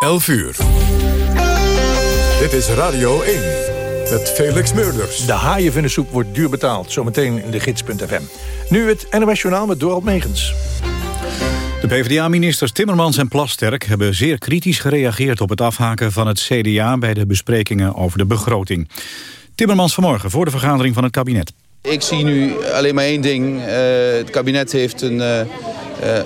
11 uur. Dit is Radio 1 met Felix Meurders. De haaien van de soep wordt duur betaald. Zometeen in de gids.fm. Nu het NOS Journaal met Dorald Megens. De PvdA-ministers Timmermans en Plasterk hebben zeer kritisch gereageerd op het afhaken van het CDA bij de besprekingen over de begroting. Timmermans vanmorgen voor de vergadering van het kabinet. Ik zie nu alleen maar één ding. Uh, het kabinet heeft een uh, uh,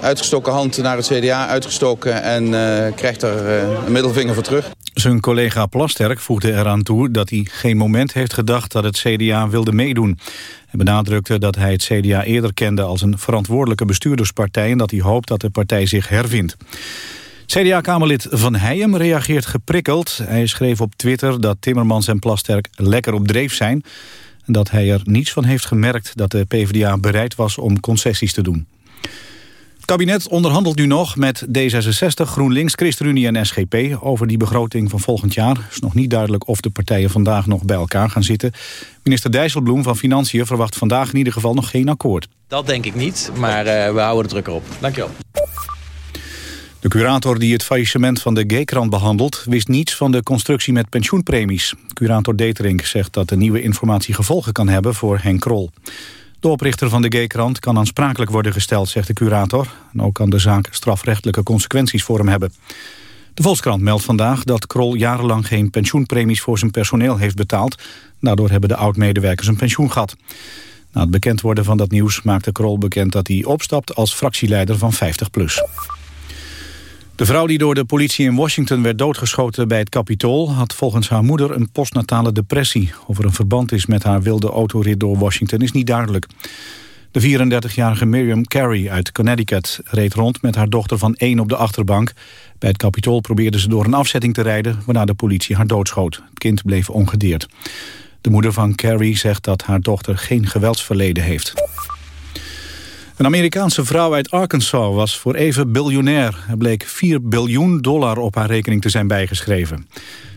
uitgestoken hand naar het CDA uitgestoken... en krijgt er een middelvinger voor terug. Zijn collega Plasterk voegde eraan toe dat hij geen moment heeft gedacht... dat het CDA wilde meedoen. Hij benadrukte dat hij het CDA eerder kende als een verantwoordelijke bestuurderspartij... en dat hij hoopt dat de partij zich hervindt. CDA-kamerlid Van Heijem reageert geprikkeld. Hij schreef op Twitter dat Timmermans en Plasterk lekker op dreef zijn... en dat hij er niets van heeft gemerkt dat de PvdA bereid was om concessies te doen. Het kabinet onderhandelt nu nog met D66, GroenLinks, ChristenUnie en SGP... over die begroting van volgend jaar. Het is nog niet duidelijk of de partijen vandaag nog bij elkaar gaan zitten. Minister Dijsselbloem van Financiën verwacht vandaag in ieder geval nog geen akkoord. Dat denk ik niet, maar uh, we houden de druk erop. Dankjewel. De curator die het faillissement van de G-krant behandelt... wist niets van de constructie met pensioenpremies. Curator Deterink zegt dat de nieuwe informatie gevolgen kan hebben voor Henk Krol. De oprichter van de G-krant kan aansprakelijk worden gesteld, zegt de curator. En ook kan de zaak strafrechtelijke consequenties voor hem hebben. De Volkskrant meldt vandaag dat Krol jarenlang geen pensioenpremies voor zijn personeel heeft betaald. Daardoor hebben de oud-medewerkers een pensioen gehad. Na het bekend worden van dat nieuws maakte Krol bekend dat hij opstapt als fractieleider van 50PLUS. De vrouw die door de politie in Washington werd doodgeschoten bij het Capitool... had volgens haar moeder een postnatale depressie. Of er een verband is met haar wilde autorit door Washington is niet duidelijk. De 34-jarige Miriam Carey uit Connecticut reed rond met haar dochter van één op de achterbank. Bij het Capitool probeerde ze door een afzetting te rijden... waarna de politie haar doodschoot. Het kind bleef ongedeerd. De moeder van Carey zegt dat haar dochter geen geweldsverleden heeft. Een Amerikaanse vrouw uit Arkansas was voor even biljonair. Er bleek 4 biljoen dollar op haar rekening te zijn bijgeschreven.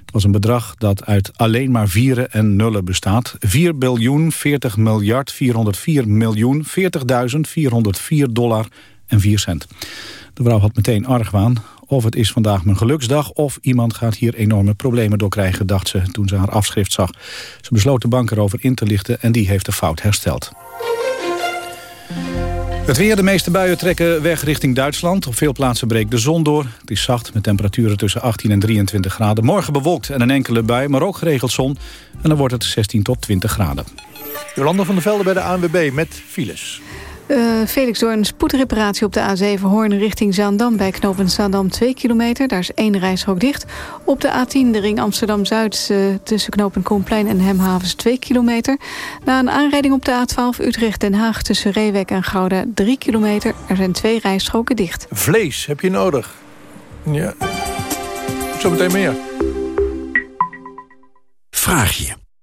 Het was een bedrag dat uit alleen maar vieren en nullen bestaat. 4 biljoen 40 miljard 404 miljoen 40.404 dollar en 4 cent. De vrouw had meteen argwaan. Of het is vandaag mijn geluksdag of iemand gaat hier enorme problemen door krijgen, dacht ze toen ze haar afschrift zag. Ze besloot de bank erover in te lichten en die heeft de fout hersteld. Het weer, de meeste buien trekken weg richting Duitsland. Op veel plaatsen breekt de zon door. Het is zacht met temperaturen tussen 18 en 23 graden. Morgen bewolkt en een enkele bui, maar ook geregeld zon. En dan wordt het 16 tot 20 graden. Jolanda van der Velde bij de ANWB met files. Uh, Felix, door een spoedreparatie op de A7 Hoorn richting Zaandam... bij knooppunt Zaandam 2 kilometer. Daar is één reishok dicht. Op de A10 de ring Amsterdam-Zuid uh, tussen knooppunt Komplein en Hemhavens 2 kilometer. Na een aanrijding op de A12 Utrecht-Den Haag tussen Reewek en Gouda 3 kilometer. Er zijn twee rijstroken dicht. Vlees heb je nodig. Ja. Zometeen meer. Vraag je.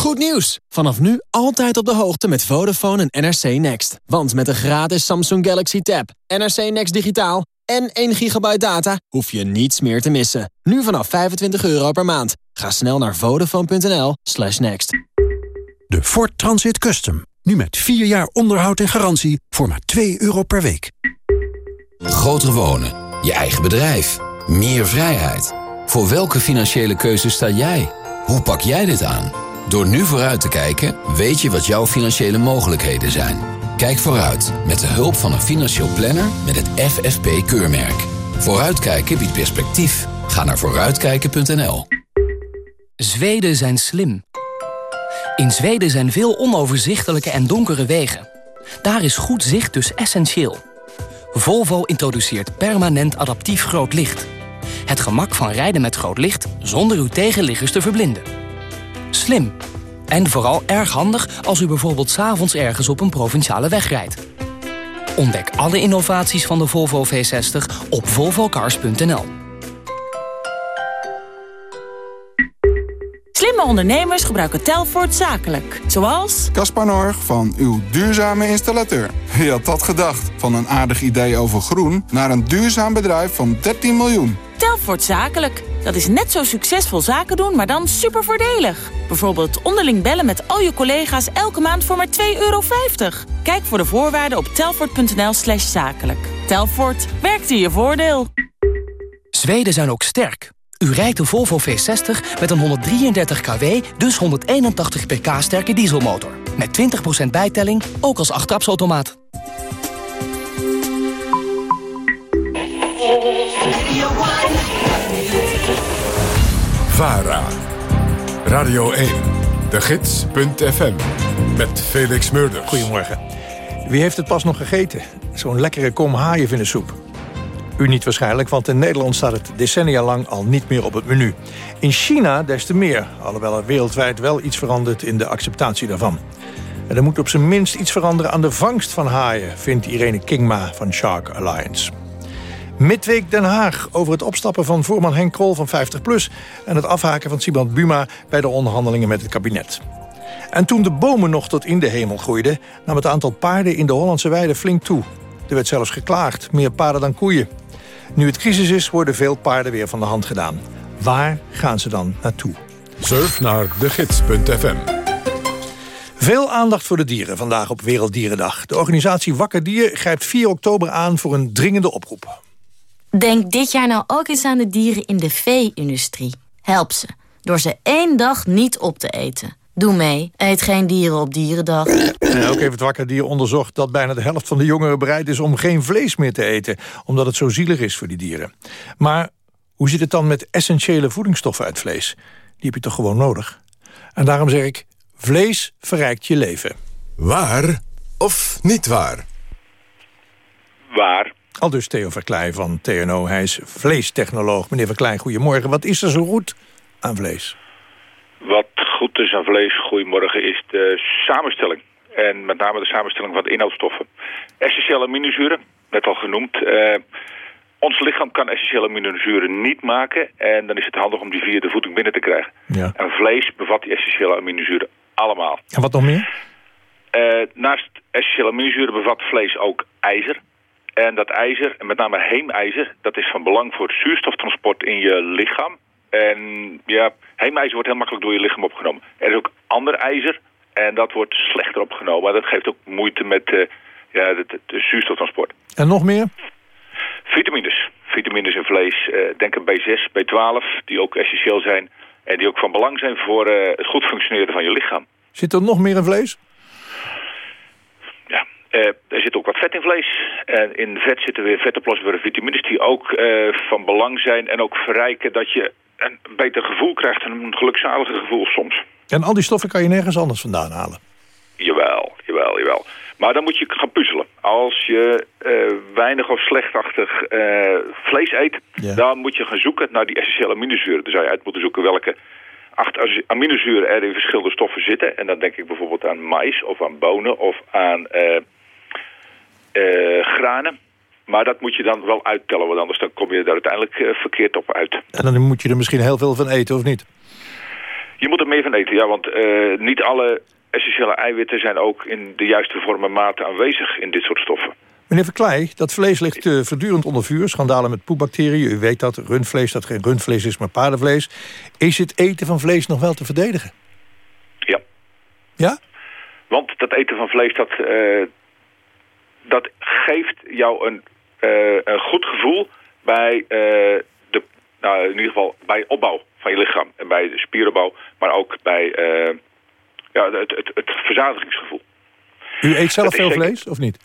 Goed nieuws! Vanaf nu altijd op de hoogte met Vodafone en NRC Next. Want met een gratis Samsung Galaxy Tab, NRC Next Digitaal en 1 gigabyte data... hoef je niets meer te missen. Nu vanaf 25 euro per maand. Ga snel naar vodafone.nl slash next. De Ford Transit Custom. Nu met 4 jaar onderhoud en garantie voor maar 2 euro per week. Groter wonen. Je eigen bedrijf. Meer vrijheid. Voor welke financiële keuze sta jij? Hoe pak jij dit aan? Door nu vooruit te kijken, weet je wat jouw financiële mogelijkheden zijn. Kijk vooruit met de hulp van een financieel planner met het FFP-keurmerk. Vooruitkijken biedt perspectief. Ga naar vooruitkijken.nl. Zweden zijn slim. In Zweden zijn veel onoverzichtelijke en donkere wegen. Daar is goed zicht dus essentieel. Volvo introduceert permanent adaptief groot licht. Het gemak van rijden met groot licht zonder uw tegenliggers te verblinden. Slim. En vooral erg handig als u bijvoorbeeld s'avonds ergens op een provinciale weg rijdt. Ontdek alle innovaties van de Volvo V60 op volvocars.nl. Slimme ondernemers gebruiken Telfort zakelijk. Zoals... Caspar Norg van uw duurzame installateur. Wie had dat gedacht? Van een aardig idee over groen... naar een duurzaam bedrijf van 13 miljoen. Telfort zakelijk. Dat is net zo succesvol zaken doen, maar dan super voordelig. Bijvoorbeeld onderling bellen met al je collega's elke maand voor maar 2,50 euro. Kijk voor de voorwaarden op telfort.nl slash zakelijk. Telfort, werkt in je voordeel. Zweden zijn ook sterk. U rijdt de Volvo V60 met een 133 kW, dus 181 pk sterke dieselmotor. Met 20% bijtelling, ook als achttrapsautomaat. VARA. Radio 1. De Gids.fm. Met Felix Murders. Goedemorgen. Wie heeft het pas nog gegeten? Zo'n lekkere kom haaienvinnensoep. U niet waarschijnlijk, want in Nederland staat het decennia lang al niet meer op het menu. In China des te meer, alhoewel er wereldwijd wel iets verandert in de acceptatie daarvan. En er moet op zijn minst iets veranderen aan de vangst van haaien... vindt Irene Kingma van Shark Alliance. Midweek Den Haag over het opstappen van voorman Henk Krol van 50PLUS... en het afhaken van Siband Buma bij de onderhandelingen met het kabinet. En toen de bomen nog tot in de hemel groeiden... nam het aantal paarden in de Hollandse weide flink toe. Er werd zelfs geklaagd, meer paarden dan koeien. Nu het crisis is, worden veel paarden weer van de hand gedaan. Waar gaan ze dan naartoe? Surf naar degids.fm. Veel aandacht voor de dieren vandaag op Werelddierendag. De organisatie Wakker Dier grijpt 4 oktober aan voor een dringende oproep. Denk dit jaar nou ook eens aan de dieren in de vee-industrie. Help ze, door ze één dag niet op te eten. Doe mee, eet geen dieren op dierendag. En ook heeft het Wakker Dier onderzocht dat bijna de helft van de jongeren bereid is om geen vlees meer te eten. Omdat het zo zielig is voor die dieren. Maar hoe zit het dan met essentiële voedingsstoffen uit vlees? Die heb je toch gewoon nodig? En daarom zeg ik, vlees verrijkt je leven. Waar of niet waar? Waar. Al dus Theo Verkleij van TNO. Hij is vleestechnoloog. Meneer Verkleij, goedemorgen. Wat is er zo goed aan vlees? Wat goed is aan vlees, goedemorgen, is de samenstelling. En met name de samenstelling van de inhoudstoffen. Essentiële aminozuren, net al genoemd. Uh, ons lichaam kan essentiële aminozuren niet maken. En dan is het handig om die via de voeding binnen te krijgen. Ja. En vlees bevat die essentiële aminozuren allemaal. En wat nog meer? Uh, naast essentiële aminozuren bevat vlees ook ijzer. En dat ijzer, en met name heemijzer, dat is van belang voor het zuurstoftransport in je lichaam. En ja, heemijzer wordt heel makkelijk door je lichaam opgenomen. Er is ook ander ijzer en dat wordt slechter opgenomen. Maar dat geeft ook moeite met uh, ja, het, zuurstoftransport. En nog meer? Vitamines. Vitamines in vlees. Uh, denk aan B6, B12, die ook essentieel zijn. En die ook van belang zijn voor uh, het goed functioneren van je lichaam. Zit er nog meer in vlees? Uh, er zit ook wat vet in vlees. En in vet zitten weer vetoplosbare vitamines die ook uh, van belang zijn en ook verrijken dat je een beter gevoel krijgt en een gelukzaliger gevoel soms. En al die stoffen kan je nergens anders vandaan halen? Jawel, jawel, jawel. Maar dan moet je gaan puzzelen. Als je uh, weinig of slechtachtig vlees eet, dan moet je gaan zoeken naar die essentiële aminozuren. Dan zou je uit moeten zoeken welke acht aminozuren er in verschillende stoffen zitten. En dan denk ik bijvoorbeeld aan mais of aan bonen of aan uh, granen. Maar dat moet je dan wel uittellen, want anders dan kom je er uiteindelijk uh, verkeerd op uit. En dan moet je er misschien heel veel van eten, of niet? Je moet er meer van eten, ja, want uh, niet alle essentiële eiwitten zijn ook in de juiste vorm en mate aanwezig in dit soort stoffen. Meneer Verkleij, dat vlees ligt uh, voortdurend onder vuur. Schandalen met poepbacteriën. U weet dat rundvlees dat geen rundvlees is, maar paardenvlees. Is het eten van vlees nog wel te verdedigen? Ja. Ja? Want dat eten van vlees, dat, uh, dat geeft jou een, uh, een goed gevoel bij de, nou, in ieder geval bij opbouw van je lichaam. En bij de spieropbouw, maar ook bij ja, het, het, het verzadigingsgevoel. U eet zelf veel zeker... vlees, of niet?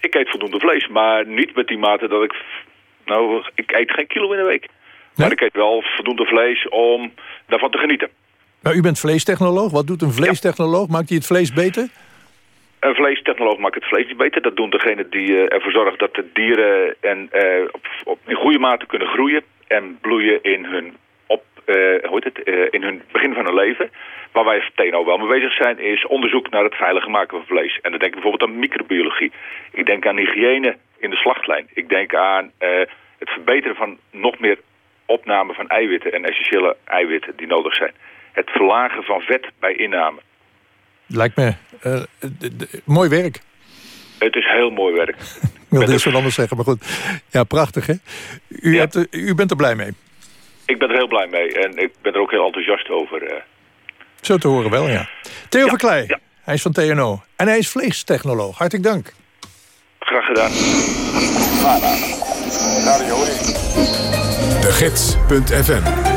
Ik eet voldoende vlees, maar niet met die mate dat ik... Nou, ik eet geen kilo in de week. Nee? Maar ik eet wel voldoende vlees om daarvan te genieten. Nou, u bent vleestechnoloog. Wat doet een vleestechnoloog? Maakt hij het vlees beter? Een vleestechnoloog maakt het vlees niet beter. Dat doen degenen die uh, ervoor zorgen dat de dieren en, uh, op, op, in goede mate kunnen groeien... en bloeien in hun, op, hoe heet het, in hun begin van hun leven... Waar wij TNO wel mee bezig zijn is onderzoek naar het veilige maken van vlees. En dan denk ik bijvoorbeeld aan microbiologie. Ik denk aan hygiëne in de slachtlijn. Ik denk aan het verbeteren van nog meer opname van eiwitten en essentiële eiwitten die nodig zijn. Het verlagen van vet bij inname. Lijkt me uh, mooi werk. Het is heel mooi werk. Ik wilde eens wat anders zeggen, maar goed. Ja, prachtig hè? U, hebt, u bent er blij mee? Ik ben er heel blij mee en ik ben er ook heel enthousiast over. Uh. Zo te horen wel, ja. Theo ja, Verkleij, ja. hij is van TNO. En hij is vleestechnoloog. Hartelijk dank. Graag gedaan. De Gids.fm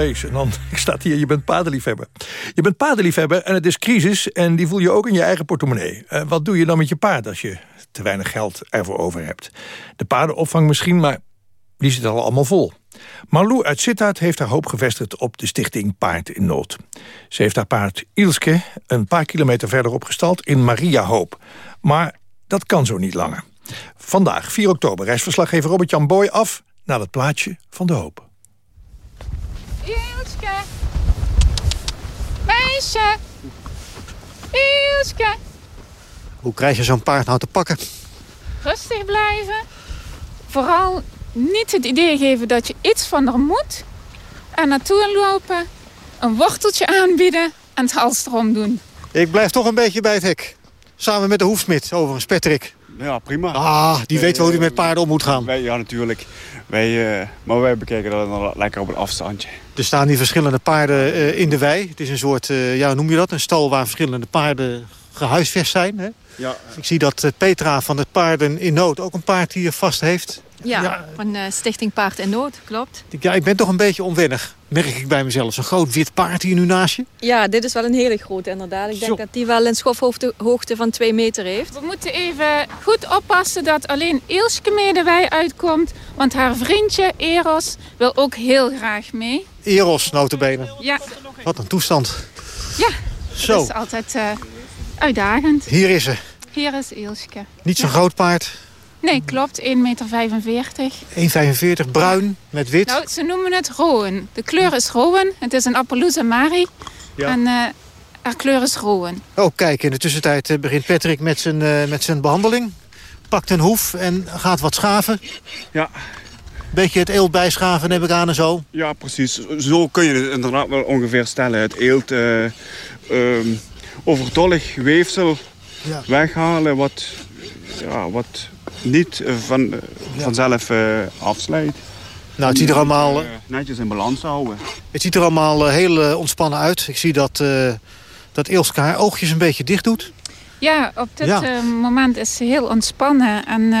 vlees. En dan staat hier, je bent paardenliefhebber. Je bent paardenliefhebber en het is crisis en die voel je ook in je eigen portemonnee. Uh, wat doe je dan met je paard als je te weinig geld ervoor over hebt? De paardenopvang misschien, maar die zit al allemaal vol. Marlou uit Sittard heeft haar hoop gevestigd op de stichting Paard in Nood. Ze heeft haar paard Ilske een paar kilometer verderop gestald in Maria Hoop. Maar dat kan zo niet langer. Vandaag, 4 oktober, reist verslaggever Robert-Jan Boy af... naar het plaatje van de hoop. Ilske! Meisje! Ilske! Hoe krijg je zo'n paard nou te pakken? Rustig blijven. Vooral niet het idee geven dat je iets van er moet. En naartoe lopen, een worteltje aanbieden en het hals erom doen. Ik blijf toch een beetje bij het hek. Samen met de hoefsmid, overigens, Patrick. Ja, prima. Ah, die weet wel hoe hij met paarden om moet gaan. Wij, ja, natuurlijk. Wij, uh, maar wij bekijken dat dan lekker op een afstandje. Er staan hier verschillende paarden uh, in de wei. Het is een soort, uh, ja, noem je dat? Een stal waar verschillende paarden gehuisvest zijn. Hè? Ja. Ik zie dat Petra van het Paarden in Nood ook een paard hier vast heeft. Ja, van uh, Stichting Paard en Nood, klopt. Ja, ik ben toch een beetje onwennig, merk ik bij mezelf. Zo'n groot wit paard hier nu naast je. Ja, dit is wel een hele grote inderdaad. Ik denk dat die wel een schofhoogte hoogte van twee meter heeft. We moeten even goed oppassen dat alleen Ilske mee de wei uitkomt. Want haar vriendje Eros wil ook heel graag mee. Eros, notabene. Ja. Wat een toestand. Ja, Zo. dat is altijd uh, uitdagend. Hier is ze. Hier is Ilske. Niet zo'n groot paard. Nee, klopt. 1,45 meter. 1,45 bruin met wit? Nou, ze noemen het roen. De kleur is roen. Het is een Appaloosa Mari. Ja. En uh, haar kleur is roen. Oh, kijk. In de tussentijd eh, begint Patrick met zijn, uh, met zijn behandeling. Pakt een hoef en gaat wat schaven. Ja. Beetje het eelt bijschaven neem ik aan en zo. Ja, precies. Zo kun je het inderdaad wel ongeveer stellen. Het eelt uh, um, overtollig weefsel ja. weghalen wat, ja, wat niet eh, van, eh, vanzelf uh, afslijt. Nou, het ziet er allemaal... netjes in balans houden. Het ziet er allemaal heel ontspannen uit. Ik zie dat, dat Ilska haar oogjes een beetje dicht doet. Ja, op dit moment is ze heel ontspannen. En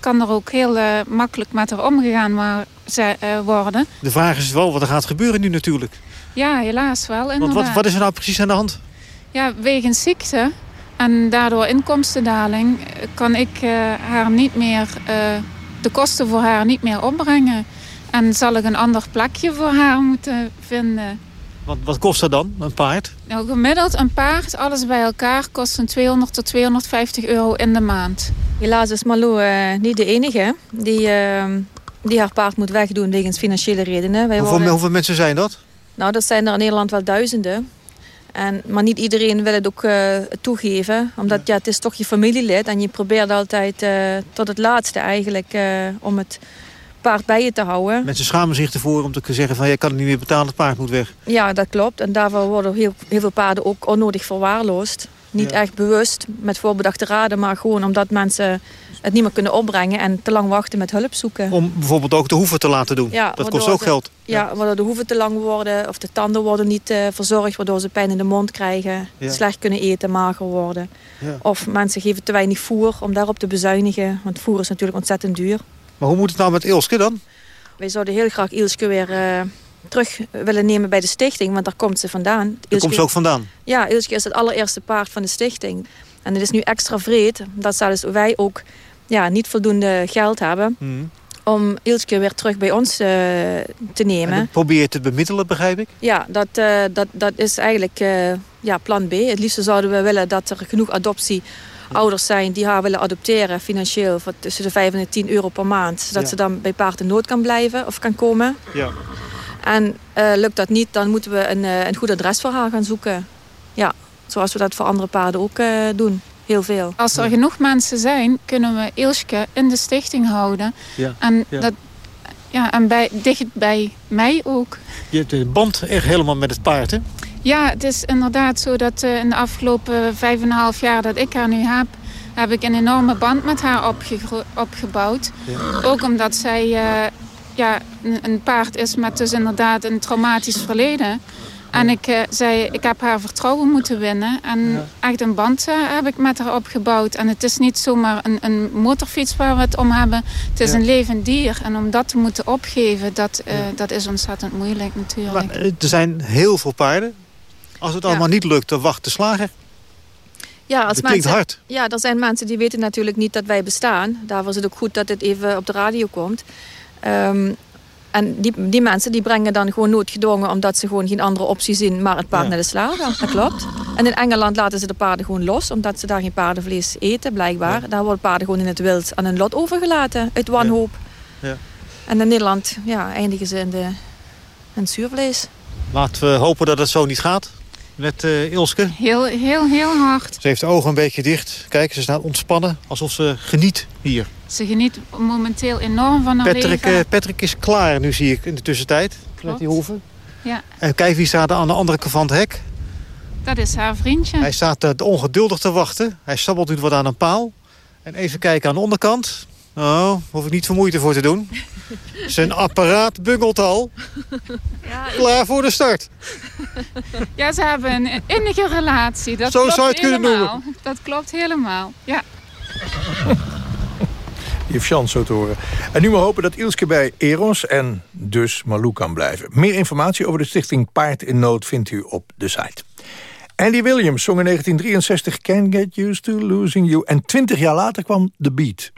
kan er ook heel makkelijk met haar omgegaan worden. De vraag is wel wat er gaat gebeuren nu natuurlijk. Ja, helaas wel. Want wat, wat is er nou precies aan de hand? Ja, wegens ziekte en daardoor inkomstendaling kan ik uh, haar niet meer, uh, de kosten voor haar niet meer opbrengen. En zal ik een ander plekje voor haar moeten vinden. Wat, wat kost dat dan, een paard? Nou, gemiddeld een paard, alles bij elkaar, kost een 200 tot 250 euro in de maand. Helaas is Malou uh, niet de enige die, die haar paard moet wegdoen wegens financiële redenen. Wij hoeveel, worden... hoeveel mensen zijn dat? Nou, dat zijn er in Nederland wel duizenden. En, maar niet iedereen wil het ook uh, toegeven. Omdat ja. het is toch je familielid. En je probeert altijd uh, tot het laatste eigenlijk uh, om het paard bij je te houden. Mensen schamen zich ervoor om te zeggen van... je kan het niet meer betalen, het paard moet weg. Ja, dat klopt. En daarvoor worden heel, heel veel paarden ook onnodig verwaarloosd. Niet ja. echt bewust met voorbedachte raden, maar gewoon omdat mensen het niet meer kunnen opbrengen en te lang wachten met hulp zoeken. Om bijvoorbeeld ook de hoeven te laten doen. Ja, dat kost ook geld. Ja, waardoor de hoeven te lang worden of de tanden worden niet uh, verzorgd, waardoor ze pijn in de mond krijgen, ja. slecht kunnen eten, mager worden. Ja. Of mensen geven te weinig voer om daarop te bezuinigen, want voer is natuurlijk ontzettend duur. Maar hoe moet het nou met Ilske dan? Wij zouden heel graag Ilske weer uh, terug willen nemen bij de stichting, want daar komt ze vandaan. Ilske, daar komt ze ook vandaan? Ja, Ilske is het allereerste paard van de stichting. En het is nu extra vreed dat zelfs wij ook ja, niet voldoende geld hebben... Mm. om Ilske weer terug bij ons uh, te nemen. En probeer je te bemiddelen, begrijp ik? Ja, dat, uh, dat, dat is eigenlijk uh, ja, plan B. Het liefst zouden we willen dat er genoeg adoptie ouders zijn die haar willen adopteren financieel voor tussen de 5 en de 10 euro per maand. Zodat ja. ze dan bij paard in nood kan blijven of kan komen. Ja. En uh, lukt dat niet, dan moeten we een, uh, een goed adres voor haar gaan zoeken. Ja, zoals we dat voor andere paarden ook uh, doen heel veel. Als er genoeg mensen zijn, kunnen we Ilske in de stichting houden. Ja, en ja. dat ja, en bij, dicht bij mij ook. Je hebt de band echt helemaal met het paard, hè? Ja, het is inderdaad zo dat uh, in de afgelopen vijf en een half jaar dat ik haar nu heb... heb ik een enorme band met haar opge opgebouwd. Ja. Ook omdat zij uh, ja, een, een, paard is met dus inderdaad een traumatisch verleden. En ik uh, zei, ik heb haar vertrouwen moeten winnen. En ja. echt een band uh, heb ik met haar opgebouwd. En het is niet zomaar een, een motorfiets waar we het om hebben. Het is ja. een levend dier. En om dat te moeten opgeven, dat, uh, ja. dat is ontzettend moeilijk natuurlijk. Maar, er zijn heel veel paarden. Als het allemaal niet lukt, dan wacht de slager. Ja, als dat klinkt mensen, hard. Ja, er zijn mensen die weten natuurlijk niet dat wij bestaan. Daarvoor is het ook goed dat het even op de radio komt. Um, en die, die mensen die brengen dan gewoon noodgedwongen... omdat ze gewoon geen andere optie zien, maar het paard ja. naar de slager. Dat klopt. En in Engeland laten ze de paarden gewoon los... omdat ze daar geen paardenvlees eten, blijkbaar. Ja. Daar worden paarden gewoon in het wild aan hun lot overgelaten. Uit wanhoop. Ja. Ja. En in Nederland ja, eindigen ze in, de, in het zuurvlees. Laten we hopen dat het zo niet gaat met uh, Ilske. Heel, heel, heel hard. Ze heeft de ogen een beetje dicht. Kijk, ze staat ontspannen, alsof ze geniet hier. Ze geniet momenteel enorm van haar Patrick, leven. Uh, Patrick is klaar, nu zie ik in de tussentijd. Klopt. Met die hoeven. Ja. En kijk, wie staat aan de andere kant van het hek? Dat is haar vriendje. Hij staat uh, ongeduldig te wachten. Hij sabbelt nu wat aan een paal. En even kijken aan de onderkant. Oh, hoef ik niet veel moeite voor te doen. Zijn apparaat bungelt al. Ja, ik... Klaar voor de start. Ja, ze hebben een innige relatie. Dat Zo klopt zou je het helemaal. kunnen noemen. Dat klopt helemaal, ja. Die heeft Jan zo te horen. En nu maar hopen dat Ilske bij Eros en dus Malou kan blijven. Meer informatie over de stichting Paard in Nood vindt u op de site. Andy Williams zong in 1963 Can't Get Used to Losing You. En 20 jaar later kwam The Beat.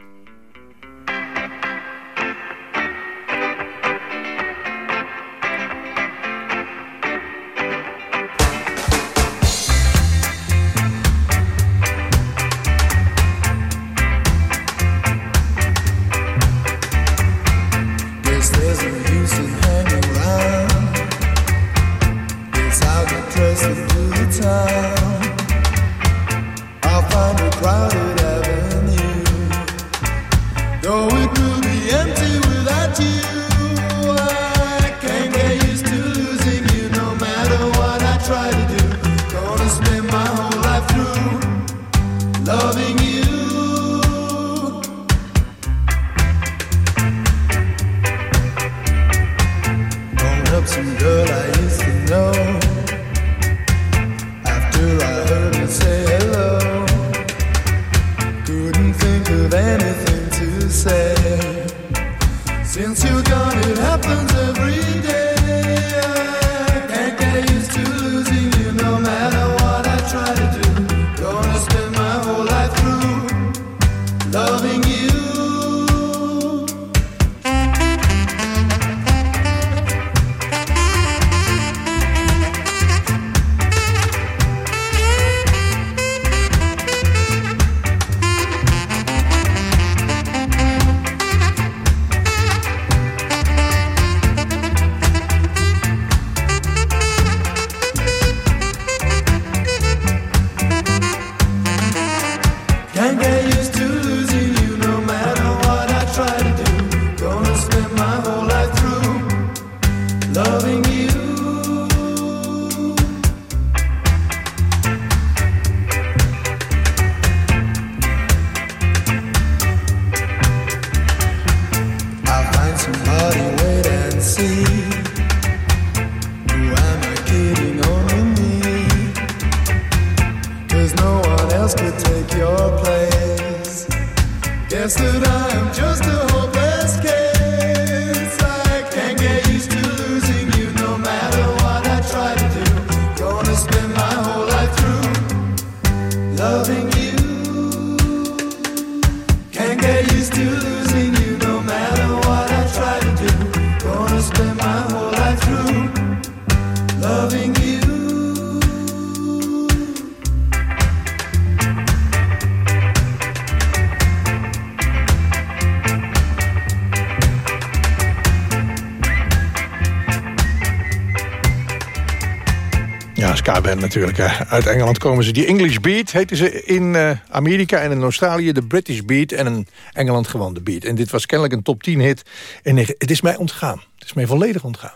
Natuurlijk. Uit Engeland komen ze. Die English Beat heten ze in uh, Amerika en in Australië de British Beat... en in Engeland gewoon de Beat. En dit was kennelijk een top 10 hit. En het is mij ontgaan. Het is mij volledig ontgaan.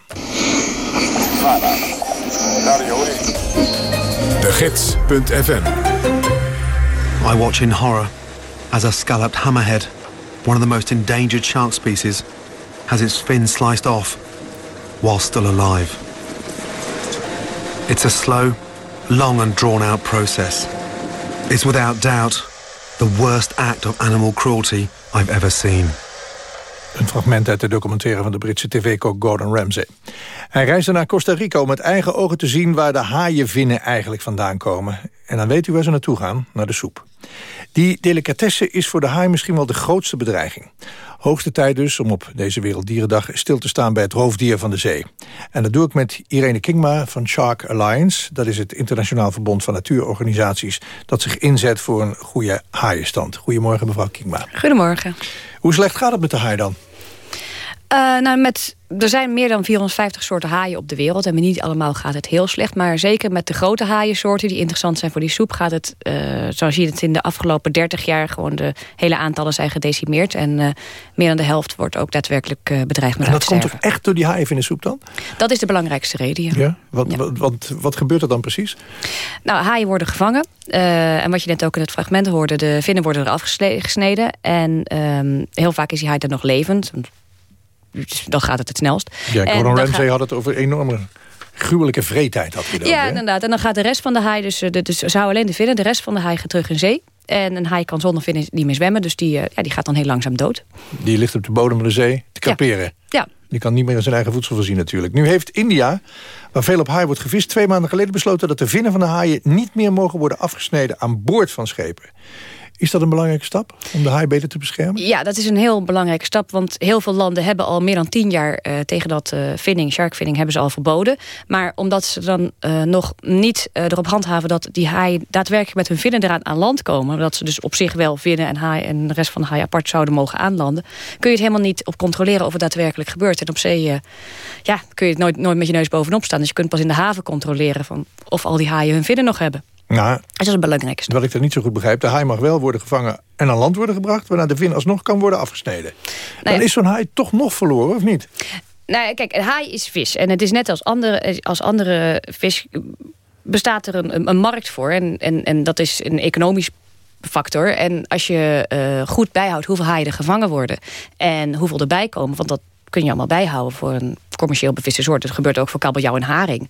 De Gids.fm I watch in horror as a scalloped hammerhead, one of the most endangered shark species, has its fin sliced off while still alive. It's a slow, long and drawn-out process. It's without doubt the worst act of animal cruelty I've ever seen. Een fragment uit de documentaire van de Britse tv-kok Gordon Ramsay. Hij reisde naar Costa Rica om met eigen ogen te zien... waar de haaienvinnen eigenlijk vandaan komen. En dan weet u waar ze naartoe gaan, naar de soep. Die delicatesse is voor de haai misschien wel de grootste bedreiging. Hoogste tijd dus om op deze Werelddierendag stil te staan bij het roofdier van de zee. En dat doe ik met Irene Kingma van Shark Alliance. Dat is het internationaal verbond van natuurorganisaties... dat zich inzet voor een goede haaienstand. Goedemorgen mevrouw Kingma. Goedemorgen. Hoe slecht gaat het met de haai dan? Uh, nou, met er zijn meer dan 450 soorten haaien op de wereld. En niet allemaal gaat het heel slecht. Maar zeker met de grote haaiensoorten die interessant zijn voor die soep... gaat het, uh, zoals je het in de afgelopen 30 jaar... gewoon de hele aantallen zijn gedecimeerd. En uh, meer dan de helft wordt ook daadwerkelijk bedreigd met En dat komt toch echt door die haaien in de soep dan? Dat is de belangrijkste reden, ja. ja? Wat, ja. Wat, wat, gebeurt er dan precies? Nou, haaien worden gevangen. en wat je net ook in het fragment hoorde... de vinnen worden eraf gesneden. En um, heel vaak is die haai dan nog levend dan gaat het het snelst. Ja, Gordon Ramsay had het over enorme gruwelijke vreedheid. Had hij ja, inderdaad. En dan gaat de rest van de haai, dus, dus zou alleen de vinnen... de rest van de haai gaat terug in zee. En een haai kan zonder vinnen niet meer zwemmen. Dus die, ja, die gaat dan heel langzaam dood. Die ligt op de bodem van de zee te kraperen. Ja. ja. Die kan niet meer in zijn eigen voedsel voorzien natuurlijk. Nu heeft India, waar veel op haai wordt gevist... twee maanden geleden besloten dat de vinnen van de haaien... niet meer mogen worden afgesneden aan boord van schepen. Is dat een belangrijke stap om de haai beter te beschermen? Ja, dat is een heel belangrijke stap. Want heel veel landen hebben al meer dan tien jaar uh, tegen dat uh, finning, sharkfinning, hebben ze al verboden. Maar omdat ze dan uh, nog niet erop handhaven dat die haai daadwerkelijk met hun vinnen eraan aan land komen. Dat ze dus op zich wel vinnen en haai en de rest van de haai apart zouden mogen aanlanden. Kun je het helemaal niet op controleren of het daadwerkelijk gebeurt. En op zee ja, kun je het nooit, nooit met je neus bovenop staan. Dus je kunt pas in de haven controleren van of al die haaien hun vinnen nog hebben. Nou, dat is het belangrijkste. Wat ik er niet zo goed begrijp, de haai mag wel worden gevangen en aan land worden gebracht... waarna de vin alsnog kan worden afgesneden. Nou. Dan is zo'n haai toch nog verloren, of niet? Nou, kijk, een haai is vis. En het is net als andere, als andere vis bestaat er een, een markt voor. En, en, en dat is een economisch factor. En als je uh, goed bijhoudt hoeveel haaien er gevangen worden... en hoeveel erbij komen, want dat kun je allemaal bijhouden voor een commercieel beviste soort. Dat gebeurt ook voor kabeljauw en haring.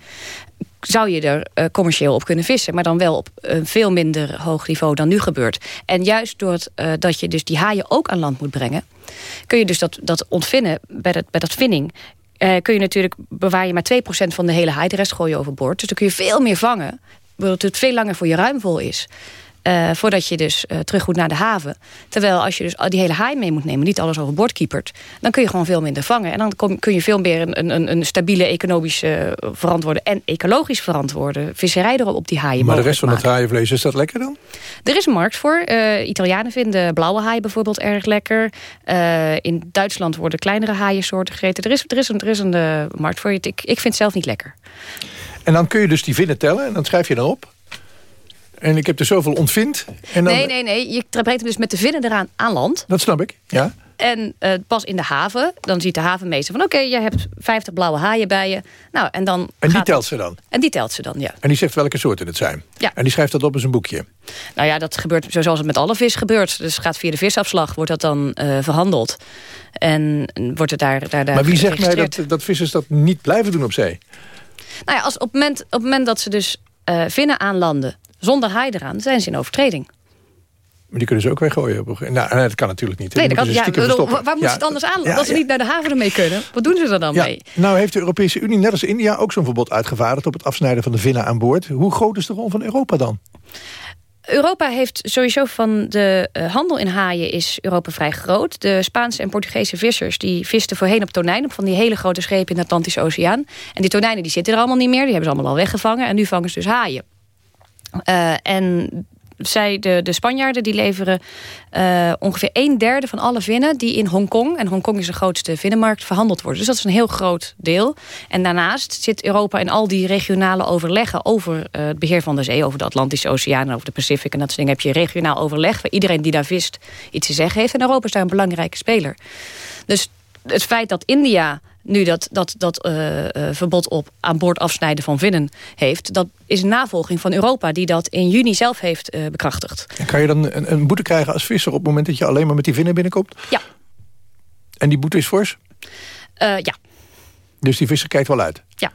Zou je er uh, commercieel op kunnen vissen. Maar dan wel op een veel minder hoog niveau dan nu gebeurt. En juist doordat uh, dat je dus die haaien ook aan land moet brengen... kun je dus dat, dat ontvinnen bij dat, bij dat vinning... Uh, kun je natuurlijk bewaar je maar 2% van de hele haai. De rest gooi je overboord. Dus dan kun je veel meer vangen. Waardoor het veel langer voor je ruim vol is. Uh, voordat je dus uh, terug moet naar de haven. Terwijl als je dus die hele haai mee moet nemen, niet alles overboord kiepert... dan kun je gewoon veel minder vangen. En dan kom, kun je veel meer een, een, een stabiele economisch uh, verantwoorde... en ecologisch verantwoorde visserij erop op die haaien Maar de rest van het haaienvlees, is dat lekker dan? Er is een markt voor. Italianen vinden blauwe haai bijvoorbeeld erg lekker. in Duitsland worden kleinere haaiensoorten gegeten. Er is, er is een, er is een markt voor. Ik, ik vind het zelf niet lekker. En dan kun je dus die vinnen tellen en dan schrijf je dan op... En ik heb er zoveel ontvind. En dan... Nee, nee, nee. Je brengt hem dus met de vinnen eraan aan land. Dat snap ik, ja. En uh, pas in de haven, dan ziet de havenmeester van... oké, okay, je hebt 50 blauwe haaien bij je. Nou, en dan en die telt ze dan? En die telt ze dan, ja. En die zegt welke soorten het zijn? Ja. En die schrijft dat op in zijn boekje? Nou ja, dat gebeurt zoals het met alle vis gebeurt. Dus gaat via de visafslag, wordt dat dan uh, verhandeld. En wordt het daar, daar, daar Maar wie zegt mij dat, dat vissers dat niet blijven doen op zee? Nou ja, als op, het moment, op het moment dat ze dus uh, vinnen aanlanden zonder haai eraan, zijn ze in overtreding. Maar die kunnen ze ook weggooien. Nou, dat kan natuurlijk niet. Nee, dat kan, ja, bedoel, waar moeten ja, ze het anders aan? Ja, als ze niet naar de haven ermee kunnen, wat doen ze er dan mee? Nou heeft de Europese Unie, net als India, ook zo'n verbod uitgevaardigd... op het afsnijden van de vinnen aan boord. Hoe groot is de rol van Europa dan? Europa heeft sowieso van de uh, handel in haaien is Europa vrij groot. De Spaanse en Portugese vissers die visten voorheen op tonijn... op van die hele grote schepen in de Atlantische Oceaan. En die tonijnen die zitten er allemaal niet meer. Die hebben ze allemaal al weggevangen. En nu vangen ze dus haaien. Uh, en zij, de, de Spanjaarden die leveren uh, ongeveer een derde van alle vinnen... die in Hongkong, en Hongkong is de grootste vinnenmarkt, verhandeld worden. Dus dat is een heel groot deel. En daarnaast zit Europa in al die regionale overleggen... over uh, het beheer van de zee, over de Atlantische Oceaan... en over de Pacific en dat soort dingen. heb je regionaal overleg waar iedereen die daar vist iets te zeggen heeft. En Europa is daar een belangrijke speler. Dus het feit dat India nu dat, dat, dat uh, uh, verbod op aan boord afsnijden van vinnen heeft... dat is een navolging van Europa die dat in juni zelf heeft uh, bekrachtigd. En kan je dan een, een, boete krijgen als visser op het moment dat je alleen maar met die vinnen binnenkomt? Ja. En die boete is fors? ja. Dus die visser kijkt wel uit? Ja.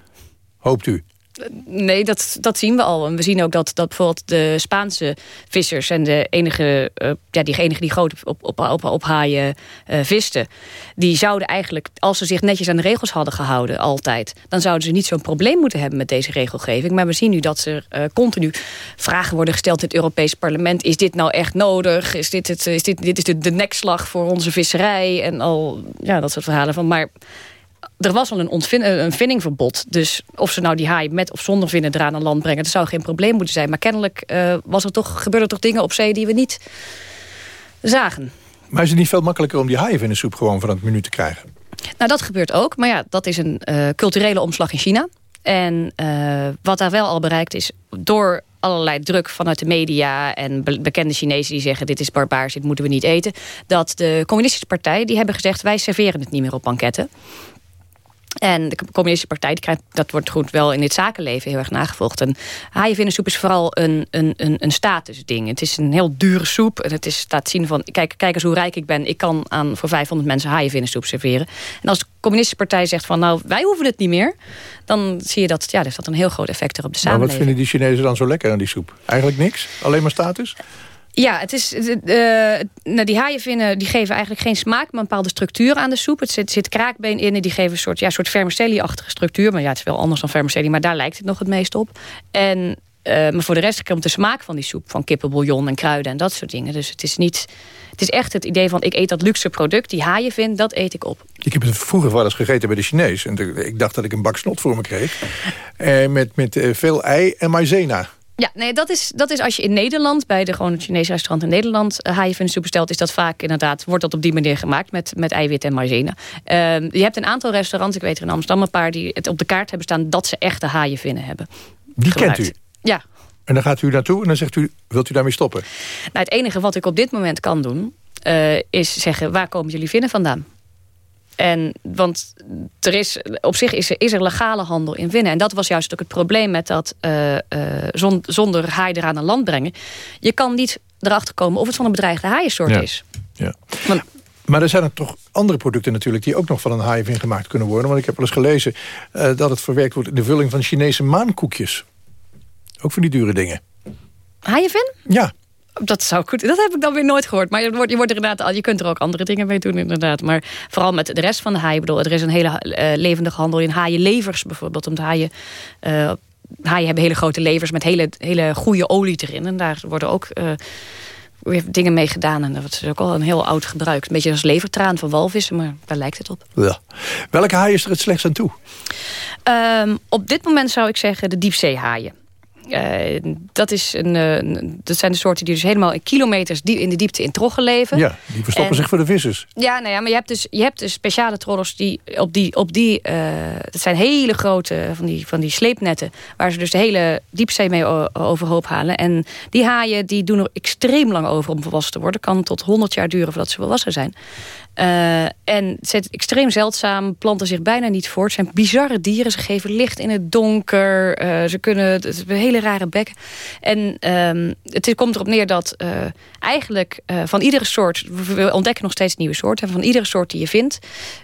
Hoopt u? Nee, dat, dat zien we al. En we zien ook dat, dat bijvoorbeeld de Spaanse vissers... en de enige, uh, ja, die enige die groot op, op, op, haaien uh, visten... die zouden eigenlijk, als ze zich netjes aan de regels hadden gehouden... altijd, dan zouden ze niet zo'n probleem moeten hebben met deze regelgeving. Maar we zien nu dat er uh, continu vragen worden gesteld in het Europees parlement. Is dit nou echt nodig? Is dit, het, is dit, dit is de, de nekslag voor onze visserij? En al ja, dat soort verhalen van... maar er was al een, een vindingverbod. Dus of ze nou die haai met of zonder vinnen eraan aan land brengen... dat zou geen probleem moeten zijn. Maar kennelijk uh, was er toch, gebeurden er toch dingen op zee die we niet zagen. Maar is het niet veel makkelijker om die haaienvinnensoep gewoon van het menu te krijgen? Nou, dat gebeurt ook. Maar ja, dat is een uh, culturele omslag in China. En uh, wat daar wel al bereikt is... door allerlei druk vanuit de media en be bekende Chinezen die zeggen... dit is barbaars, dit moeten we niet eten. Dat de communistische partij, die hebben gezegd... wij serveren het niet meer op banketten. En de communistische partij, die krijgt, dat wordt goed wel in het zakenleven heel erg nagevolgd. En haaienvinnensoep is vooral een, een, een, een statusding. Het is een heel dure soep. En het is, laat zien van, kijk, kijk eens hoe rijk ik ben. Ik kan aan, voor 500 mensen haaienvinnensoep serveren. En als de communistische partij zegt van, nou, wij hoeven het niet meer. Dan zie je dat, ja, dus dat een heel groot effect er op de samenleving. Maar wat vinden die Chinezen dan zo lekker aan die soep? Eigenlijk niks? Alleen maar status? Ja, het is, nou, die haaienvinnen die geven eigenlijk geen smaak... maar een bepaalde structuur aan de soep. Het zit, zit kraakbeen in en die geven een soort, ja, soort vermicelli-achtige structuur. Maar ja, het is wel anders dan vermicelli, maar daar lijkt het nog het meest op. En, uh, maar voor de rest komt de smaak van die soep... van kippenbouillon en kruiden en dat soort dingen. Dus het is niet... Het is echt het idee van, ik eet dat luxe product, die haaienvin, dat eet ik op. Ik heb het vroeger wel eens gegeten bij de Chinees. En ik dacht dat ik een bak snot voor me kreeg. Uh, met met veel ei en maizena. Ja, nee, dat is, dat is als je in Nederland... bij de gewone Chinese restaurant in Nederland... Uh, haaienvinnensoep bestelt, is dat vaak inderdaad... wordt dat op die manier gemaakt met, met eiwit en maizena. Uh, je hebt een aantal restaurants, ik weet er in Amsterdam een paar... die het op de kaart hebben staan dat ze echte haaienvinnen hebben. Die kent u? Ja. En dan gaat u naartoe en dan zegt u, wilt u daarmee stoppen? Nou, het enige wat ik op dit moment kan doen... Uh, is zeggen, waar komen jullie vinnen vandaan? En, want er is, op zich is er, is er legale handel in vinnen. En dat was juist ook het probleem met dat uh, uh, zonder haai eraan aan land brengen. Je kan niet erachter komen of het van een bedreigde haaiensoort ja. is. Ja. Want, maar er zijn er toch andere producten natuurlijk... die ook nog van een haaienvin gemaakt kunnen worden. Want ik heb wel eens gelezen uh, dat het verwerkt wordt... in de vulling van Chinese maankoekjes. Ook van die dure dingen. Haaienvin? Ja. Dat zou goed. Dat heb ik dan weer nooit gehoord. Maar je, wordt, je, wordt er inderdaad, je kunt er ook andere dingen mee doen, inderdaad. Maar vooral met de rest van de haaien. bedoel, er is een hele uh, levendige handel in haaienlevers bijvoorbeeld. Om de haaien. Uh, haaien hebben hele grote levers met hele, hele goede olie erin. En daar worden ook uh, dingen mee gedaan. En dat is ook al een heel oud gebruik. Een beetje als levertraan van walvissen, maar daar lijkt het op. Ja. Welke haai is er het slechtst aan toe? Um, op dit moment zou ik zeggen de diepzeehaaien. Uh, dat, is een, uh, dat zijn de soorten die dus helemaal in kilometers diep in de diepte in troggen leven. Ja, die verstoppen en, zich voor de vissers. Ja, nou ja, maar je hebt dus, je hebt dus speciale trollers die op die... Op die uh, dat zijn hele grote van die, van die sleepnetten... waar ze dus de hele diepzee mee overhoop halen. En die haaien die doen er extreem lang over om volwassen te worden. kan tot 100 jaar duren voordat ze volwassen zijn. Uh, en ze zijn extreem zeldzaam, planten zich bijna niet voort. Zijn bizarre dieren, ze geven licht in het donker. Uh, ze kunnen, het is een hele rare bek. En um, het komt erop neer dat uh, eigenlijk van iedere soort... we ontdekken nog steeds nieuwe soorten. Van iedere soort die je vindt,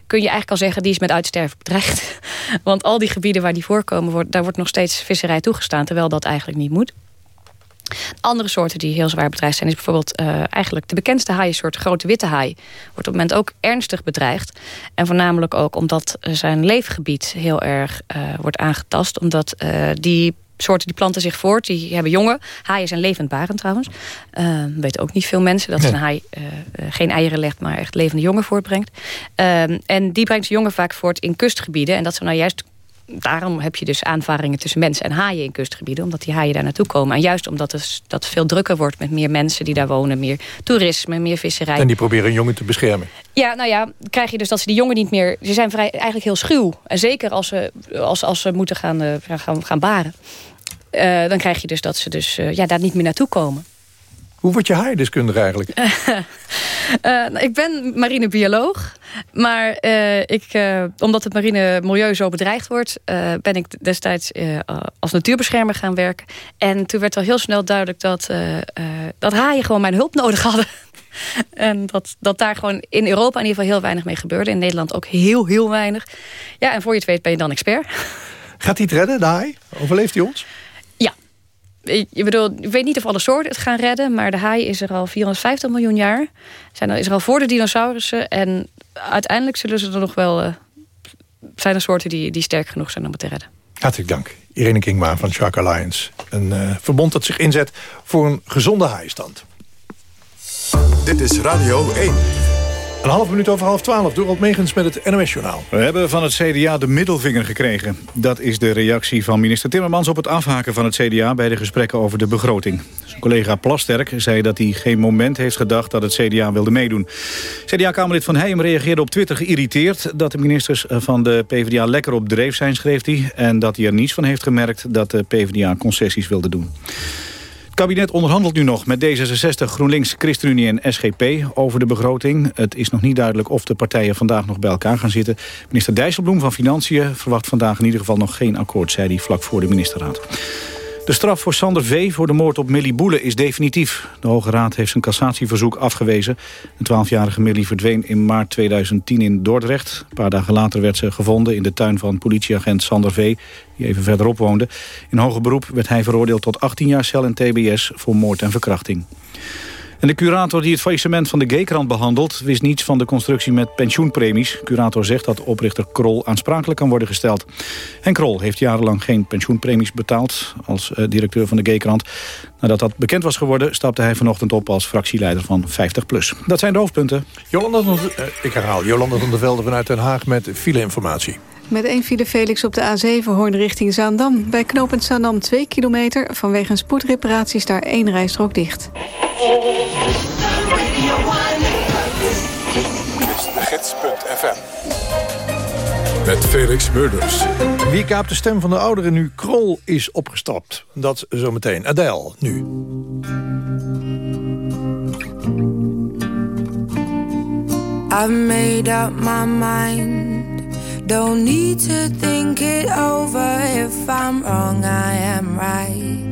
kun je eigenlijk al zeggen... die is met uitsterven bedreigd. Want al die gebieden waar die voorkomen, daar wordt nog steeds visserij toegestaan... terwijl dat eigenlijk niet moet. Andere soorten die heel zwaar bedreigd zijn... is bijvoorbeeld uh, eigenlijk de bekendste haaiensoort, grote witte haai. Wordt op het moment ook ernstig bedreigd. En voornamelijk ook omdat zijn leefgebied heel erg uh, wordt aangetast. Omdat uh, die soorten die planten zich voort, die hebben jongen. Haaien zijn levendbarend trouwens. Uh, weten ook niet veel mensen dat nee. een haai uh, geen eieren legt... maar echt levende jongen voortbrengt. Uh, en die brengt jongen vaak voort in kustgebieden. En dat zijn nou juist daarom heb je dus aanvaringen tussen mensen en haaien in kustgebieden. Omdat die haaien daar naartoe komen. En juist omdat het dat veel drukker wordt met meer mensen die daar wonen. Meer toerisme, meer visserij. En die proberen een jongen te beschermen. Ja, nou ja, krijg je dus dat ze die jongen niet meer... Ze zijn vrij, eigenlijk heel schuw. En zeker als ze, als, als ze moeten gaan, uh, gaan, gaan baren. Uh, dan krijg je dus dat ze dus, uh, ja, daar niet meer naartoe komen. Hoe word je haaiendeskundige eigenlijk? uh, ik ben marinebioloog. Maar uh, ik, omdat het marine milieu zo bedreigd wordt... ben ik destijds als natuurbeschermer gaan werken. En toen werd al heel snel duidelijk dat, dat haaien gewoon mijn hulp nodig hadden. en dat, dat daar gewoon in Europa in ieder geval heel weinig mee gebeurde. In Nederland ook heel, heel weinig. Ja, en voor je het weet ben je dan expert. Gaat hij het redden, de haai? Overleeft hij ons? Je bedoel, ik weet niet of alle soorten het gaan redden... maar de haai is er al 450 miljoen jaar. Zijn er, is er al voor de dinosaurussen. En uiteindelijk zullen ze er nog wel... Uh, zijn er soorten die, die sterk genoeg zijn om het te redden. Hartelijk dank. Irene Kingma van Shark Alliance. Een uh, verbond dat zich inzet voor een gezonde haaistand. Dit is Radio 1. Een half minuut over half twaalf, Dorald Megens met het NOS-journaal. We hebben van het CDA de middelvinger gekregen. Dat is de reactie van minister Timmermans op het afhaken van het CDA... bij de gesprekken over de begroting. Zijn collega Plasterk zei dat hij geen moment heeft gedacht... dat het CDA wilde meedoen. CDA-kamerlid Van Heijem reageerde op Twitter geïrriteerd... dat de ministers van de PvdA lekker op dreef zijn, schreef hij... en dat hij er niets van heeft gemerkt dat de PvdA concessies wilde doen. Het kabinet onderhandelt nu nog met D66, GroenLinks, ChristenUnie en SGP over de begroting. Het is nog niet duidelijk of de partijen vandaag nog bij elkaar gaan zitten. Minister Dijsselbloem van Financiën verwacht vandaag in ieder geval nog geen akkoord, zei hij vlak voor de ministerraad. De straf voor Sander V. voor de moord op Millie Boele is definitief. De Hoge Raad heeft zijn cassatieverzoek afgewezen. Een 12-jarige Millie verdween in maart 2010 in Dordrecht. Een paar dagen later werd ze gevonden in de tuin van politieagent Sander V. die even verderop woonde. In hoger beroep werd hij veroordeeld tot 18 jaar cel en tbs voor moord en verkrachting. En de curator die het faillissement van de G-krant behandelt... wist niets van de constructie met pensioenpremies. curator zegt dat oprichter Krol aansprakelijk kan worden gesteld. En Krol heeft jarenlang geen pensioenpremies betaald... als uh, directeur van de G-krant. Nadat dat bekend was geworden, stapte hij vanochtend op... als fractieleider van 50PLUS. Dat zijn de hoofdpunten. Jolanda, uh, ik herhaal, Jolanda van der Velde vanuit Den Haag met file-informatie. Met één file Felix op de A7 Hoorn richting Zaandam. Bij knooppunt Zaandam 2 kilometer. Vanwege een spoedreparatie is daar één rijstrook dicht. gids.fm met Felix Murders. Wie kaapt de stem van de ouderen nu Krol is opgestapt? Dat zometeen. Adele, nu. I've made up my mind Don't need to think it over. If I'm wrong, I am right.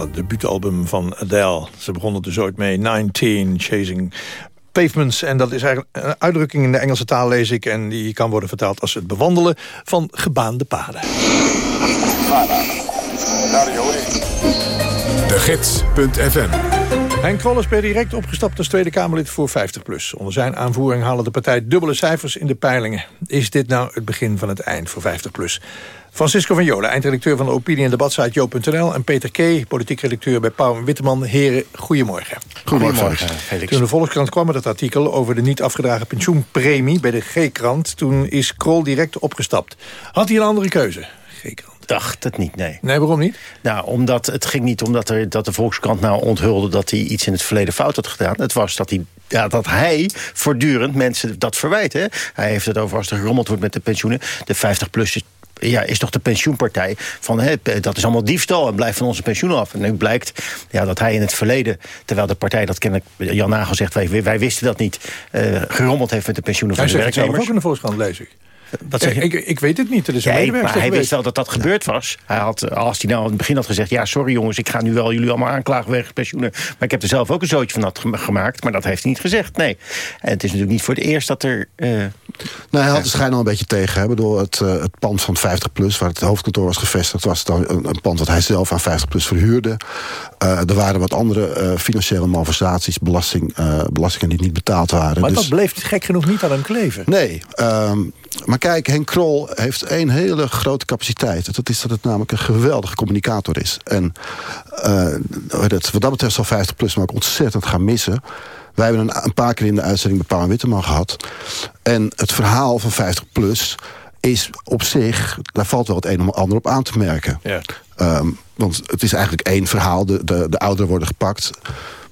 Het debuutalbum van Adele. Ze begonnen dus ooit mee 19 Chasing Pavements. En dat is eigenlijk een uitdrukking in de Engelse taal, lees ik. En die kan worden vertaald als het bewandelen van gebaande paden. De Gids.fm Henk Krol is per direct opgestapt als Tweede Kamerlid voor 50PLUS. Onder zijn aanvoering halen de partij dubbele cijfers in de peilingen. Is dit nou het begin van het eind voor 50PLUS? Francisco van Jolen, eindredacteur van de opinie- en debatsite Jo.nl... en Peter K., politiek redacteur bij Pauw en Witteman. Heren, goedemorgen. Goedemorgen, Felix. Toen de Volkskrant kwam met het artikel over de niet afgedragen pensioenpremie... bij de G-krant, toen is Krol direct opgestapt. Had hij een andere keuze? Dacht het niet, nee. Nee, waarom niet? Nou, omdat het ging niet omdat er, dat de Volkskrant nou onthulde... dat hij iets in het verleden fout had gedaan. Het was dat hij, ja, dat hij voortdurend mensen dat verwijt. Hè? Hij heeft het over als er gerommeld wordt met de pensioenen. De 50-plus is ja, is toch de pensioenpartij van hè, dat is allemaal diefstal en blijft van onze pensioen af. En nu blijkt ja, dat hij in het verleden, terwijl de partij dat kennelijk, Jan Nagel zegt, wij, wij wisten dat niet, eh, gerommeld heeft met de pensioenen Hij van de werknemers. ook in de Volkskrant, lees ik. Wat zeg je? Ik, ik weet het niet, het is een Nee, medewerker maar hij wist wel dat dat gebeurd was. Hij had, als hij nou aan het begin had gezegd... ja, sorry jongens, ik ga nu wel jullie allemaal aanklagen wegens pensioenen... maar ik heb er zelf ook een zootje van dat gem- gemaakt. Maar dat heeft hij niet gezegd, nee. En het is natuurlijk niet voor het eerst dat er... eh, Nou, hij had de schijn al een beetje tegen. Hè. Ik bedoel, het, eh, het pand van 50PLUS, waar het hoofdkantoor was gevestigd... was dan een, een pand wat hij zelf aan 50PLUS verhuurde. Eh, er waren wat andere eh, financiële malversaties, belasting, eh, belastingen die niet betaald waren. Maar Dus- dat bleef gek genoeg niet aan hem kleven. Nee, ehm, maar kijk, Henk Krol heeft één hele grote capaciteit. Dat is dat het namelijk een geweldige communicator is. En eh, het, wat dat betreft zal 50PLUS maar ook ontzettend gaan missen. Wij hebben een, een paar keer in de uitzending bij Paul Witteman gehad. En het verhaal van 50PLUS is op zich... daar valt wel het een en ander op aan te merken. Ja. Ehm, want het is eigenlijk één verhaal. De, de, de ouderen worden gepakt.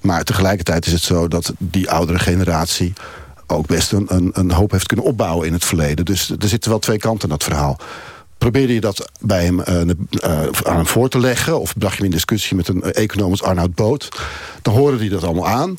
Maar tegelijkertijd is het zo dat die oudere generatie ook best een, een, hoop heeft kunnen opbouwen in het verleden. Dus er zitten wel twee kanten aan dat verhaal. Probeerde je dat bij hem eh, eh, aan hem voor te leggen... of bracht je hem in discussie met een eh, econoom als Arnoud Boot... dan hoorde hij dat allemaal aan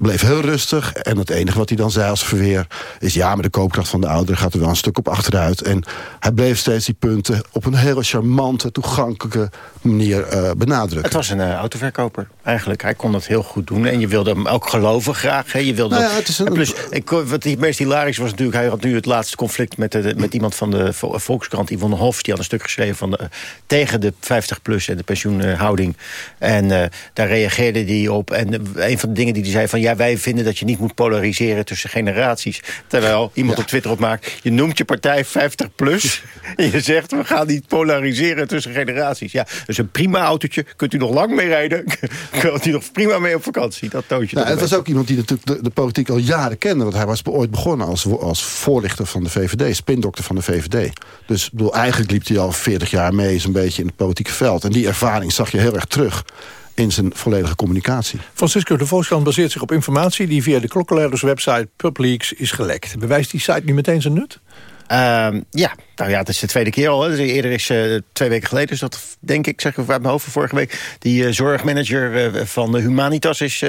bleef heel rustig. En het enige wat hij dan zei als verweer... is ja, maar de koopkracht van de ouderen gaat er wel een stuk op achteruit. En hij bleef steeds die punten op een hele charmante, toegankelijke manier eh, benadrukken. Het was een eh, autoverkoper, eigenlijk. Hij kon dat heel goed doen. En je wilde hem ook geloven graag. Hè? Je wilde Nou ja, het is een- en plus, ik, wat het meest hilarisch was natuurlijk... hij had nu het laatste conflict met, de, met iemand van de Vo- Volkskrant... Yvonne Hofs, die had een stuk geschreven van de, tegen de 50PLUS... en de pensioenhouding. En eh, daar reageerde hij op. En eh, een van de dingen die hij zei van... ja, wij vinden dat je niet moet polariseren tussen generaties. Terwijl iemand op Twitter opmaakt... je noemt je partij 50PLUS... en je zegt, we gaan niet polariseren tussen generaties. Ja, dus een prima autootje, kunt u nog lang mee rijden... kunt u nog prima mee op vakantie. Dat toont je Nou, het was ook iemand die natuurlijk de, de politiek al jaren kende. Want hij was ooit begonnen als, als voorlichter van de VVD. Spindokter van de VVD. Dus ik bedoel, eigenlijk liep hij al 40 jaar mee... zo'n beetje in het politieke veld. En die ervaring zag je heel erg terug in zijn volledige communicatie. Francisco de Volkskrant baseert zich op informatie... die via de klokkenluiderswebsite PubLeaks is gelekt. Bewijst die site nu meteen zijn nut? Ehm, ja, nou ja, het is de tweede keer al. Hè. Dus eerder is eh, twee weken geleden, dus dat denk ik, zeg ik uit mijn hoofd van vorige week... die eh, zorgmanager eh, van de Humanitas is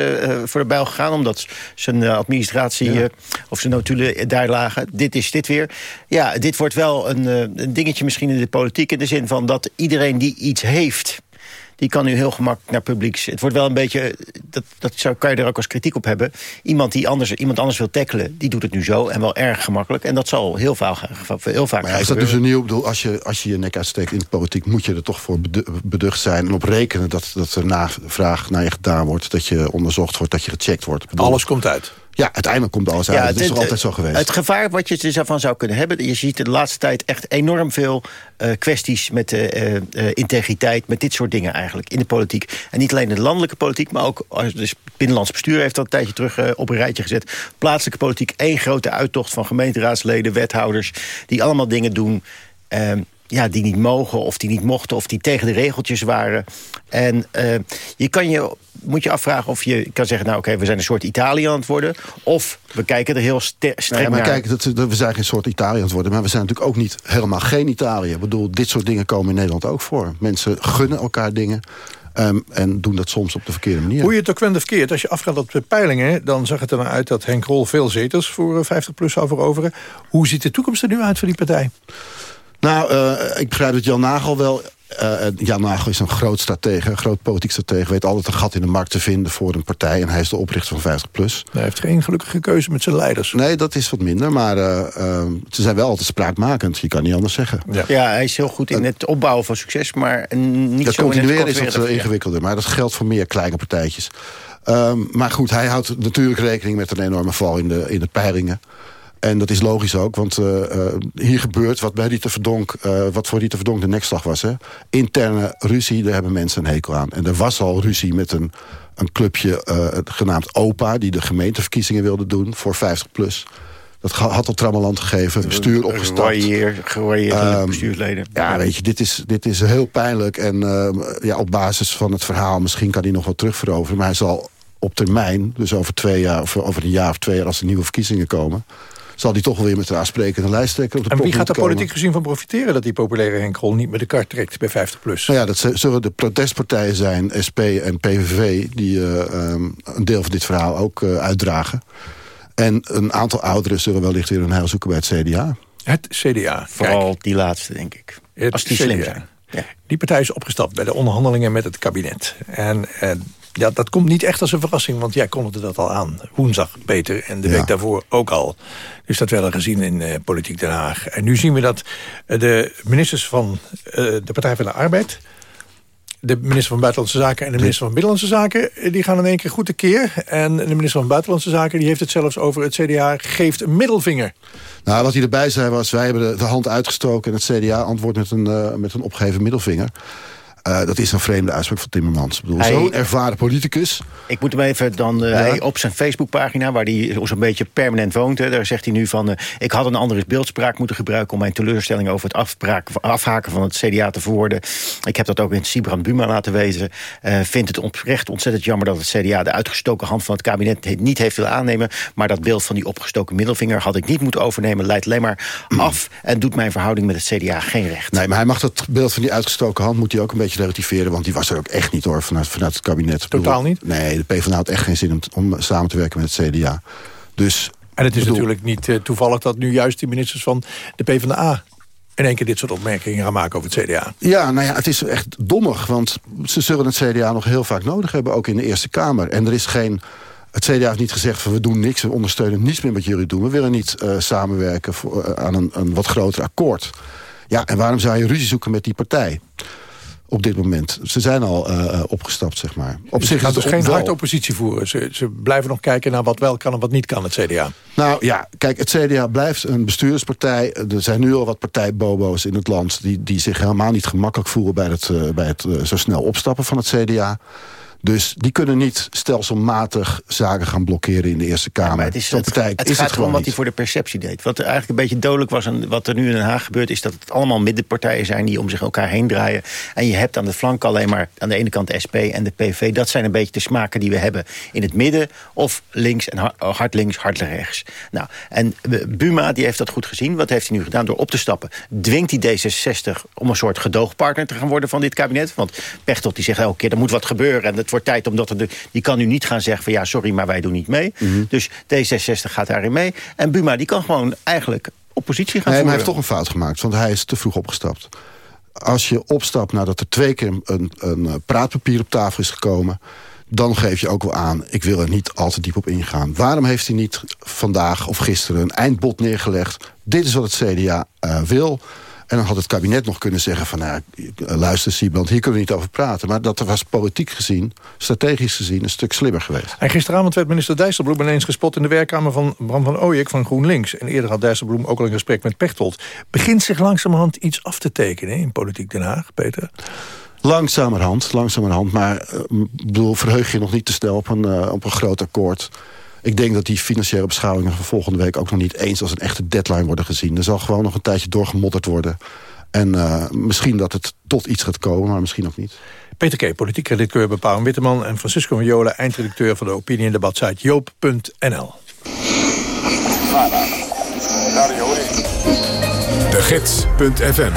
voor de bijl gegaan... omdat zijn administratie eh, of zijn notulen daar lagen. Dit is dit weer. Ja, dit wordt wel een, eh, een dingetje misschien in de politiek... in de zin van dat iedereen die iets heeft... die kan nu heel gemakkelijk naar publieks... Het wordt wel een beetje, dat, dat zou, kan je er ook als kritiek op hebben... iemand die anders, iemand anders wil tackelen, die doet het nu zo... en wel erg gemakkelijk. En dat zal heel vaak, heel vaak Maar ja, gaan is dat dus een nieuw... bedoel, als je, als je je nek uitsteekt in de politiek... moet je er toch voor bedu- beducht zijn en op rekenen... dat, dat er navraag naar je gedaan wordt... dat je onderzocht wordt, dat je gecheckt wordt. Bedoel, Alles komt uit. Ja, uiteindelijk komt alles uit. dat is het- toch altijd zo geweest? Het gevaar wat je er van zou kunnen hebben... je ziet de laatste tijd echt enorm veel eh, kwesties met eh, eh, integriteit... met dit soort dingen eigenlijk in de politiek. En niet alleen in de landelijke politiek... maar ook als dus het binnenlands bestuur heeft dat een tijdje terug op een rijtje gezet. Plaatselijke politiek, één grote uittocht van gemeenteraadsleden, wethouders... die allemaal dingen doen... ehm, ja, die niet mogen of die niet mochten of die tegen de regeltjes waren. En eh, je kan je, moet je afvragen of je kan zeggen... nou oké, we zijn een soort Italië aan het worden. Of we kijken er heel streng Nee, maar naar. kijk, dat, dat- we zijn geen soort Italië aan het worden... maar we zijn natuurlijk ook niet helemaal geen Italië. Ik bedoel, dit soort dingen komen in Nederland ook voor. Mensen gunnen elkaar dingen ehm, en doen dat soms op de verkeerde manier. Hoe je het ook wendt of keert, als je afgaat op de peilingen... dan zag het er nou uit dat Henk Rol veel zetels voor eh, 50PLUS zou veroveren. Hoe ziet de toekomst er nu uit voor die partij? Nou, eh, ik begrijp dat Jan Nagel wel... eh, Jan Nagel is een groot stratege, een groot politiek stratege... weet altijd een gat in de markt te vinden voor een partij... en hij is de oprichter van 50PLUS. Hij heeft geen gelukkige keuze met zijn leiders. Nee, dat is wat minder, maar eh, eh, ze zijn wel altijd spraakmakend. Je kan niet anders zeggen. Ja. hij is heel goed in het opbouwen van succes, maar niet dat zo in het continueren is eh, ingewikkelder. Maar dat geldt voor meer kleine partijtjes. Ehm, maar goed, hij houdt natuurlijk rekening met een enorme val in de, in de peilingen. En dat is logisch ook, want eh, eh, hier gebeurt wat bij Rita Verdonk... eh, wat voor Rita Verdonk de nekslag was. Hè? Interne ruzie, daar hebben mensen een hekel aan. En er was al ruzie met een, een clubje genaamd OPA... die de gemeenteverkiezingen wilde doen voor 50PLUS. Dat had al trammeland gegeven, bestuur opgestapt. Gevarieerd- gevarieerd Ehm, bestuursleden. Ja, weet je, dit is, dit is heel pijnlijk. En ehm, ja, op basis van het verhaal, misschien kan hij nog wat terugveroveren. Maar hij zal op termijn, dus over twee jaar, of over een jaar of twee jaar... als er nieuwe verkiezingen komen... zal hij toch wel weer met een aansprekende lijsttrekker op de En wie gaat er komen. politiek gezien van profiteren... dat die populaire Henk Rol niet met de kar trekt bij 50PLUS? Nou ja, dat zullen de protestpartijen zijn, SP en PVV... die eh, ehm, een deel van dit verhaal ook eh, uitdragen. En een aantal ouderen zullen wellicht weer hun heil zoeken bij het CDA. Het CDA. Vooral die laatste, denk ik. Het Als die slim zijn. Die partij is opgestapt bij de onderhandelingen met het kabinet. En eh, ja, dat komt niet echt als een verrassing, want jij kondigde dat al aan. Woensdag, Peter, en de Ja. week daarvoor ook al. Dus dat werden we gezien in eh, Politiek Den Haag. En nu zien we dat eh, de ministers van eh, de Partij van de Arbeid... de minister van Buitenlandse Zaken en de minister van Binnenlandse Zaken... die gaan in één keer goed tekeer. En de minister van Buitenlandse Zaken die heeft het zelfs over... het CDA geeft een middelvinger. Nou, wat hij erbij zei was, wij hebben de, de hand uitgestoken... en het CDA antwoordt met een, met een opgeheven middelvinger. Eh, dat is een vreemde uitspraak van Timmermans. Zo'n ervaren politicus... Ik moet hem even dan... eh, hij op zijn Facebookpagina, waar hij zo'n beetje permanent woont... Hè, daar zegt hij nu van... eh, ik had een andere beeldspraak moeten gebruiken... om mijn teleurstelling over het afbraak, afhaken van het CDA te verwoorden. Ik heb dat ook in Sibrand Buma laten weten. Eh vindt het oprecht ontzettend jammer dat het CDA... de uitgestoken hand van het kabinet niet heeft willen aannemen. Maar dat beeld van die opgestoken middelvinger... had ik niet moeten overnemen. Leidt alleen maar af en doet mijn verhouding met het CDA geen recht. Nee, maar hij mag dat beeld van die uitgestoken hand... moet hij ook een beetje relativeren, want die was er ook echt niet hoor... vanuit, vanuit het kabinet. Bedoel, Totaal niet? Nee, de PvdA had echt geen zin om, om samen te werken met het CDA. Dus, En het is bedoel- natuurlijk niet eh, toevallig dat nu juist die ministers van de PvdA... in één keer dit soort opmerkingen gaan maken over het CDA. Ja, nou ja, het is echt dommig. Want ze zullen het CDA nog heel vaak nodig hebben, ook in de Eerste Kamer. En er is geen... Het CDA heeft niet gezegd van we doen niks, we ondersteunen niets meer wat jullie doen. We willen niet eh, samenwerken voor, eh, aan een, een wat groter akkoord. Ja, en waarom zou je ruzie zoeken met die partij? Op dit moment. Ze zijn al eh, eh, opgestapt, zeg maar. Op Ze zich gaan is dus geen wel- hard oppositie voeren. Ze, ze blijven nog kijken naar wat wel kan en wat niet kan, het CDA. Nou ja, kijk, het CDA blijft een bestuurspartij. Er zijn nu al wat partijbobo's in het land... die, die zich helemaal niet gemakkelijk voelen bij het, eh, bij het zo snel opstappen van het CDA. Dus die kunnen niet stelselmatig zaken gaan blokkeren in de Eerste Kamer. Maar het is, het, het is gaat het gewoon wat niet. hij voor de perceptie deed. Wat er eigenlijk een beetje dodelijk was en wat er nu in Den Haag gebeurt... is dat het allemaal middenpartijen zijn die om zich elkaar heen draaien. En je hebt aan de flank alleen maar aan de ene kant de SP en de PV. Dat zijn een beetje de smaken die we hebben in het midden. Of links en har- hard links, hard rechts. Nou, en Buma die heeft dat goed gezien. Wat heeft hij nu gedaan? Door op te stappen dwingt hij D66 om een soort gedoogpartner te gaan worden van dit kabinet. Want Pechtold die zegt elke keer er moet wat gebeuren. En het wordt tijd omdat er de, die kan nu niet gaan zeggen van ja sorry maar wij doen niet mee. Mhm. Dus D66 gaat daarin mee. En Buma die kan gewoon eigenlijk oppositie gaan Nee, maar hij heeft toch een fout gemaakt, want hij is te vroeg opgestapt. Als je opstapt nadat er twee keer een, een eh, praatpapier op tafel is gekomen... dan geef je ook wel aan, ik wil er niet al te diep op ingaan. Waarom heeft hij niet vandaag of gisteren een eindbod neergelegd? Dit is wat het CDA eh, wil... En dan had het kabinet nog kunnen zeggen van... Nou, luister Siebrand, hier kunnen we niet over praten. Maar dat was politiek gezien, strategisch gezien... een stuk slimmer geweest. En gisteravond werd minister Dijsselbloem ineens gespot... in de werkkamer van Bram van Ooyek van GroenLinks. En eerder had Dijsselbloem ook al een gesprek met Pechtold. Begint zich langzamerhand iets af te tekenen in politiek Den Haag, Peter? Langzamerhand, langzamerhand. Maar eh, ik bedoel, verheug je nog niet te snel op een, eh, op een groot akkoord. Ik denk dat die financiële beschouwingen van volgende week... ook nog niet eens als een echte deadline worden gezien. Er zal gewoon nog een tijdje doorgemodderd worden. En eh, misschien dat het tot iets gaat komen, maar misschien ook niet. Peter K., politiek redacteur bij Pauw Witteman... en Francisco Viola, eindredacteur van de opinie- en debatsite joop.nl. De Gids.fm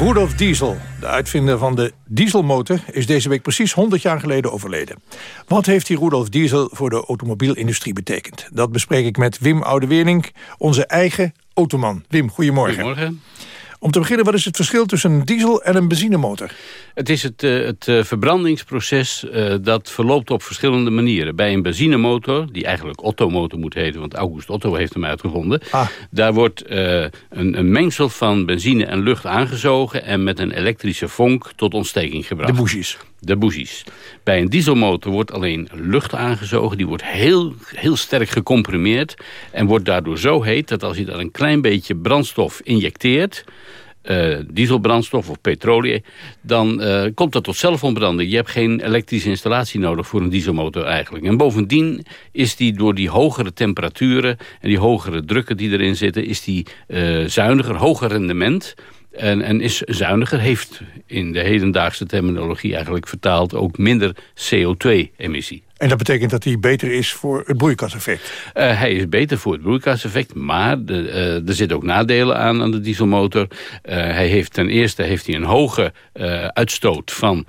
Rudolf Diesel, de uitvinder van de dieselmotor... is deze week precies 100 jaar geleden overleden. Wat heeft die Rudolf Diesel voor de automobielindustrie betekend? Dat bespreek ik met Wim Oudewernink, onze eigen automan. Wim, goedemorgen. Goedemorgen. Om te beginnen, wat is het verschil tussen een diesel en een benzinemotor? Het is het, eh, het eh, verbrandingsproces eh, dat verloopt op verschillende manieren. Bij een benzinemotor, die eigenlijk Otto-motor moet heten... want August Otto heeft hem uitgevonden... daar wordt een, een mengsel van benzine en lucht aangezogen... en met een elektrische vonk tot ontsteking gebracht. De bougies. De bougies. Bij een dieselmotor wordt alleen lucht aangezogen. Die wordt heel, heel sterk gecomprimeerd. En wordt daardoor zo heet dat als je daar een klein beetje brandstof injecteert... eh, dieselbrandstof of petroleum... dan eh, komt dat tot zelfontbranding. Je hebt geen elektrische installatie nodig voor een dieselmotor eigenlijk. En bovendien is die door die hogere temperaturen... en die hogere drukken die erin zitten... is die eh, zuiniger, hoger rendement... En, en is zuiniger, heeft in de hedendaagse terminologie eigenlijk vertaald ook minder CO2-emissie. En dat betekent dat hij beter is voor het broeikaseffect? Uh, hij is beter voor het broeikaseffect, maar de, uh, er zitten ook nadelen aan aan de dieselmotor. Uh, hij heeft ten eerste heeft hij een hoge uitstoot van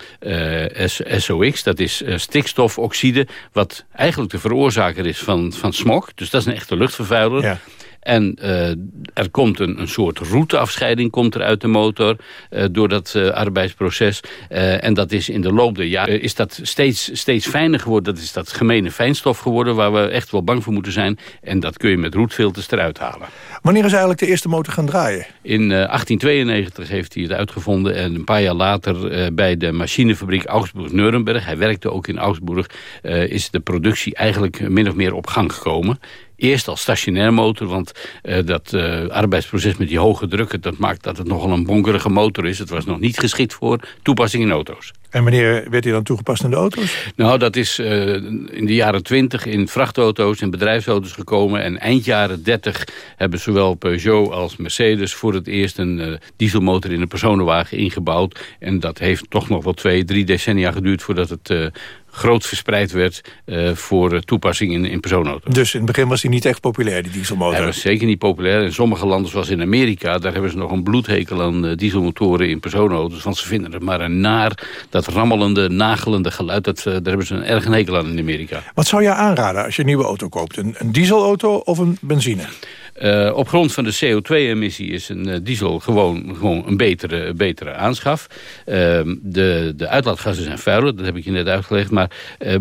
SOX, dat is stikstofoxide, wat eigenlijk de veroorzaker is van, van smog. Dus dat is een echte luchtvervuiler. Ja. En uh, er komt een, een soort routeafscheiding komt er uit de motor uh, door dat uh, arbeidsproces. en dat is in de loop der jaren is dat steeds, steeds fijner geworden. Dat is dat gemene fijnstof geworden waar we echt wel bang voor moeten zijn. En dat kun je met roetfilters eruit halen. Wanneer is eigenlijk de eerste motor gaan draaien? In 1892 heeft hij het uitgevonden. En een paar jaar later bij de machinefabriek Augsburg-Nuremberg. Hij werkte ook in Augsburg. is de productie eigenlijk min of meer op gang gekomen. Eerst als stationair motor, want uh, dat uh, arbeidsproces met die hoge drukken... dat maakt dat het nogal een bonkerige motor is. Het was nog niet geschikt voor toepassing in auto's. En wanneer werd hij dan toegepast in de auto's? Nou, dat is uh, in de jaren 20 in vrachtauto's en bedrijfsauto's gekomen. En eind jaren 30 hebben zowel Peugeot als Mercedes... voor het eerst een dieselmotor in een personenwagen ingebouwd. En dat heeft toch nog wel twee, drie decennia geduurd... voordat het groot verspreid werd uh, voor toepassing in, in personenauto's. Dus in het begin was hij niet echt populair, die dieselmotor? Hij was zeker niet populair. In sommige landen, zoals in Amerika... daar hebben ze nog een bloedhekel aan uh, dieselmotoren in personenauto's. Want ze vinden het maar een naar, dat rammelende, nagelende geluid... Dat, uh, daar hebben ze een erg een hekel aan in Amerika. Wat zou je aanraden als je een nieuwe auto koopt? Een, een dieselauto of een benzine? Uh, op grond van de CO2-emissie is een uh, diesel gewoon, gewoon een betere, betere aanschaf. Uh, de, de uitlaatgassen zijn vuiler, dat heb ik je net uitgelegd. Maar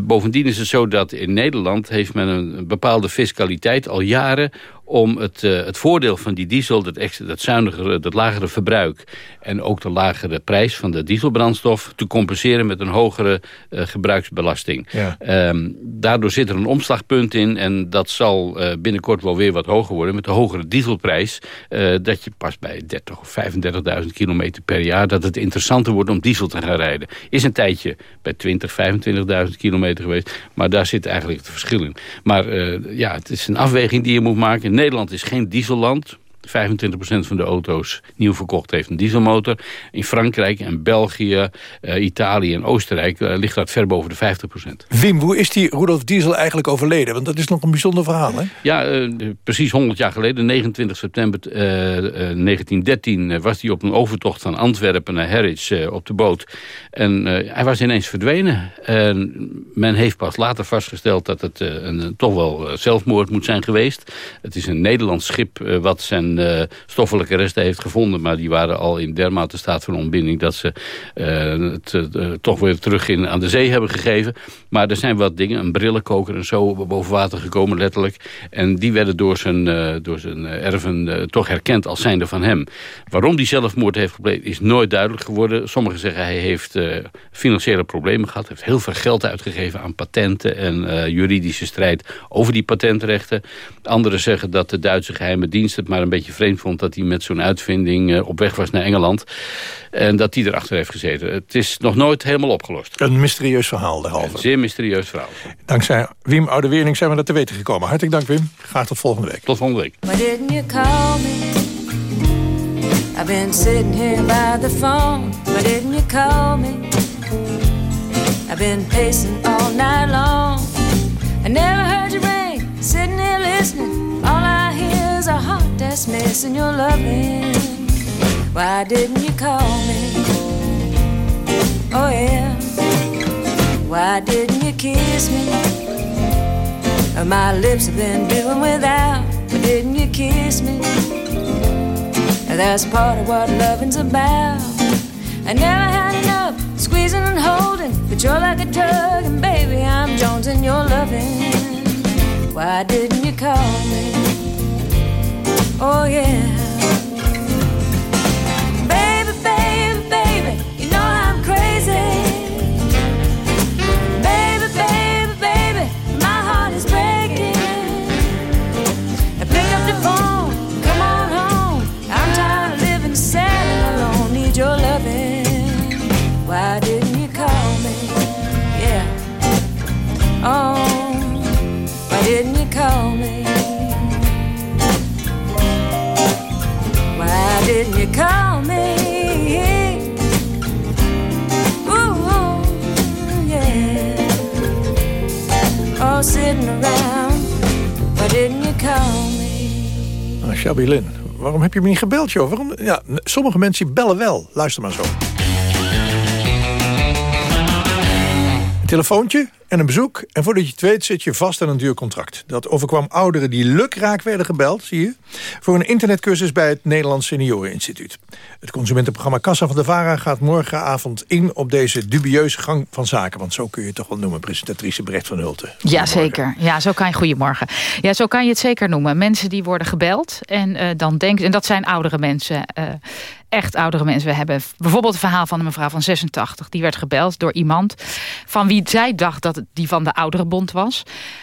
bovendien is het zo dat in Nederland heeft men een bepaalde fiscaliteit al jaren om het, uh, het voordeel van die diesel, dat, extra, dat zuinigere, dat lagere verbruik... en ook de lagere prijs van de dieselbrandstof... te compenseren met een hogere uh, gebruiksbelasting. Ja. Um, daardoor zit er een omslagpunt in... en dat zal uh, binnenkort wel weer wat hoger worden... met de hogere dieselprijs... dat je pas bij 30 of 35.000 kilometer per jaar... dat het interessanter wordt om diesel te gaan rijden. Is een tijdje bij 20, 25.000 kilometer geweest... maar daar zit eigenlijk het verschil in. Maar ja, het is een afweging die je moet maken... Nederland is geen dieselland. 25% van de auto's nieuw verkocht heeft een dieselmotor. In Frankrijk en België, uh, Italië en Oostenrijk uh, ligt dat ver boven de 50%. Wim, hoe is die Rudolf Diesel eigenlijk overleden? Want dat is nog een bijzonder verhaal, hè? Ja, uh, precies 100 jaar geleden, 29 september 1913... was hij op een overtocht van Antwerpen naar Harwich op de boot. En hij was ineens verdwenen. En men heeft pas later vastgesteld dat het een, toch wel zelfmoord moet zijn geweest. Het is een Nederlands schip wat zijn eh, stoffelijke resten heeft gevonden. Maar die waren al in dermate staat van ontbinding... dat ze eh, het eh, toch weer terug in, aan de zee hebben gegeven. Maar er zijn wat dingen, een brillenkoker en zo boven water gekomen letterlijk. En die werden door zijn, door zijn erven toch herkend als zijnde van hem. Waarom die zelfmoord heeft gepleegd is nooit duidelijk geworden. Sommigen zeggen hij heeft financiële problemen gehad. heeft heel veel geld uitgegeven aan patenten en juridische strijd over die patentrechten. Anderen zeggen dat de Duitse geheime dienst het maar een beetje vreemd vond... dat hij met zo'n uitvinding eh, op weg was naar Engeland. En dat die erachter heeft gezeten. Het is nog nooit helemaal opgelost. Een mysterieus verhaal derhalve. Een zeer mysterieus verhaal. Dankzij Wim Oude-Wering zijn we dat te weten gekomen. Hartelijk dank Wim. Graag tot volgende week. Tot volgende week. Why didn't you call me? I've been sitting here by the phone. Why didn't you call me? I've been pacing all night long. I never heard you ring, sitting here missing your loving. Why didn't you call me? Oh yeah. Why didn't you kiss me? Uh, My lips have been doing without. Why didn't you kiss me? Uh, That's part of what loving's about. I never had enough squeezing and holding, but you're like a drug, and baby, I'm Jones and you're loving. Why didn't you call me? Oh yeah. Lynn, waarom heb je me niet gebeld, joh? Waarom? Ja, sommige mensen bellen wel. Luister maar zo. Telefoontje en een bezoek. En voordat je het weet zit je vast aan een duur contract. Dat overkwam ouderen die lukraak werden gebeld, zie je... voor een internetcursus bij het Nederlands Senioreninstituut. Het consumentenprogramma Kassa van de VARA gaat morgenavond in... op deze dubieuze gang van zaken. Want zo kun je het toch wel noemen, presentatrice Brecht van Hulten. Jazeker. Ja, zo kan je, goedemorgen. Ja, zo kan je het zeker noemen. Mensen die worden gebeld en eh, dan denken... en dat zijn oudere mensen, eh, echt oudere mensen. We hebben bijvoorbeeld het verhaal van een mevrouw van 86. Die werd gebeld door iemand van wie zij dacht dat het die van de ouderenbond was.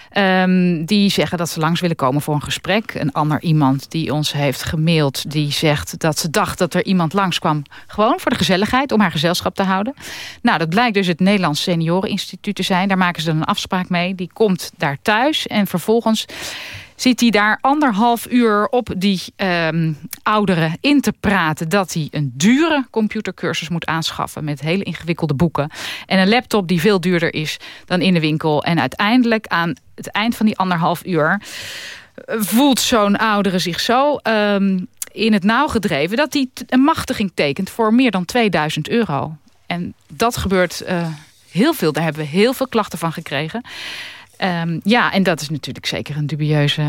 Ehm, die zeggen dat ze langs willen komen voor een gesprek. Een ander iemand die ons heeft gemaild... die zegt dat ze dacht dat er iemand langskwam... gewoon voor de gezelligheid, om haar gezelschap te houden. Nou, dat blijkt dus het Nederlands Senioreninstituut te zijn. Daar maken ze dan een afspraak mee. Die komt daar thuis en vervolgens zit hij daar anderhalf uur op die ehm, ouderen in te praten... dat hij een dure computercursus moet aanschaffen... met hele ingewikkelde boeken. En een laptop die veel duurder is dan in de winkel. En uiteindelijk aan het eind van die anderhalf uur... eh, voelt zo'n oudere zich zo ehm, in het nauw gedreven... dat hij een machtiging tekent voor meer dan 2000 euro. En dat gebeurt eh, heel veel. Daar hebben we heel veel klachten van gekregen. Ehm, ja, en dat is natuurlijk zeker een dubieuze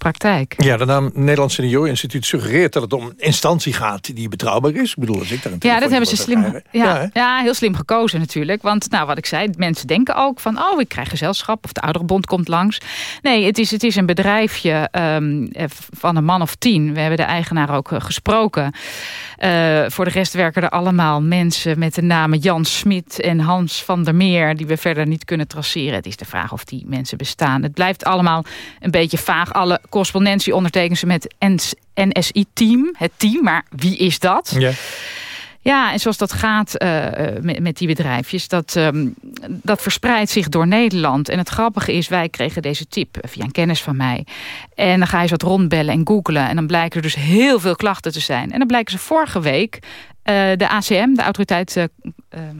praktijk. Ja, de naam Nederlands Senioreninstituut suggereert dat het om een instantie gaat die betrouwbaar is. Ik bedoel, als ik daar een Ja, dat hebben ze slim, ja, ja, heel slim gekozen natuurlijk. Want nou, wat ik zei, mensen denken ook van... oh, ik krijg gezelschap of de ouderenbond komt langs. Nee, het is, het is een bedrijfje ehm, eh, van een man of tien. We hebben de eigenaar ook eh, gesproken. Eh, voor de rest werken er allemaal mensen met de namen Jan Smit en Hans van der Meer... die we verder niet kunnen traceren. Het is de vraag of die mensen bestaan. Het blijft allemaal een beetje vaag. Alle correspondentie ondertekenen ze met NSI-team, het team. Maar wie is dat? Ja. Ja, en zoals dat gaat eh, eh, met, met die bedrijfjes, dat, ehm, dat verspreidt zich door Nederland. En het grappige is, wij kregen deze tip via een kennis van mij. En dan ga je eens wat rondbellen en googlen. En dan blijken er dus heel veel klachten te zijn. En dan blijken ze vorige week, eh, de ACM, de autoriteit... eh, ehm,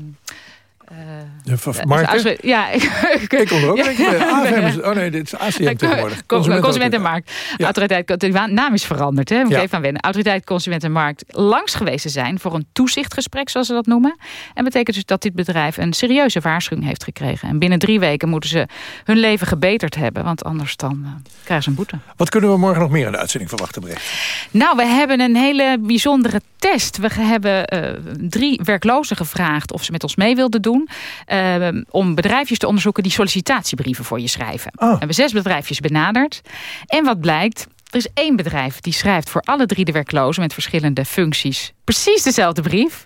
De v- Dus we- ja, ik, Ik kom er ook. Ja. eh, oh nee, dit is ACM tegenwoordig. Consument, Consument en Markt. Autoriteit, de naam is veranderd, hè? Moet Ja. even aan wennen. Autoriteit Consument en Markt langs geweest te zijn voor een toezichtgesprek, zoals ze dat noemen. En betekent dus dat dit bedrijf een serieuze waarschuwing heeft gekregen. En binnen drie weken moeten ze hun leven gebeterd hebben, want anders dan eh, krijgen ze een boete. Wat kunnen we morgen nog meer in de uitzending verwachten, Brecht? Nou, we hebben een hele bijzondere test. We hebben eh, drie werklozen gevraagd of ze met ons mee wilden doen. Eh, om bedrijfjes te onderzoeken die sollicitatiebrieven voor je schrijven. We hebben zes bedrijfjes benaderd. En wat blijkt, er is één bedrijf die schrijft voor alle drie de werklozen... met verschillende functies precies dezelfde brief.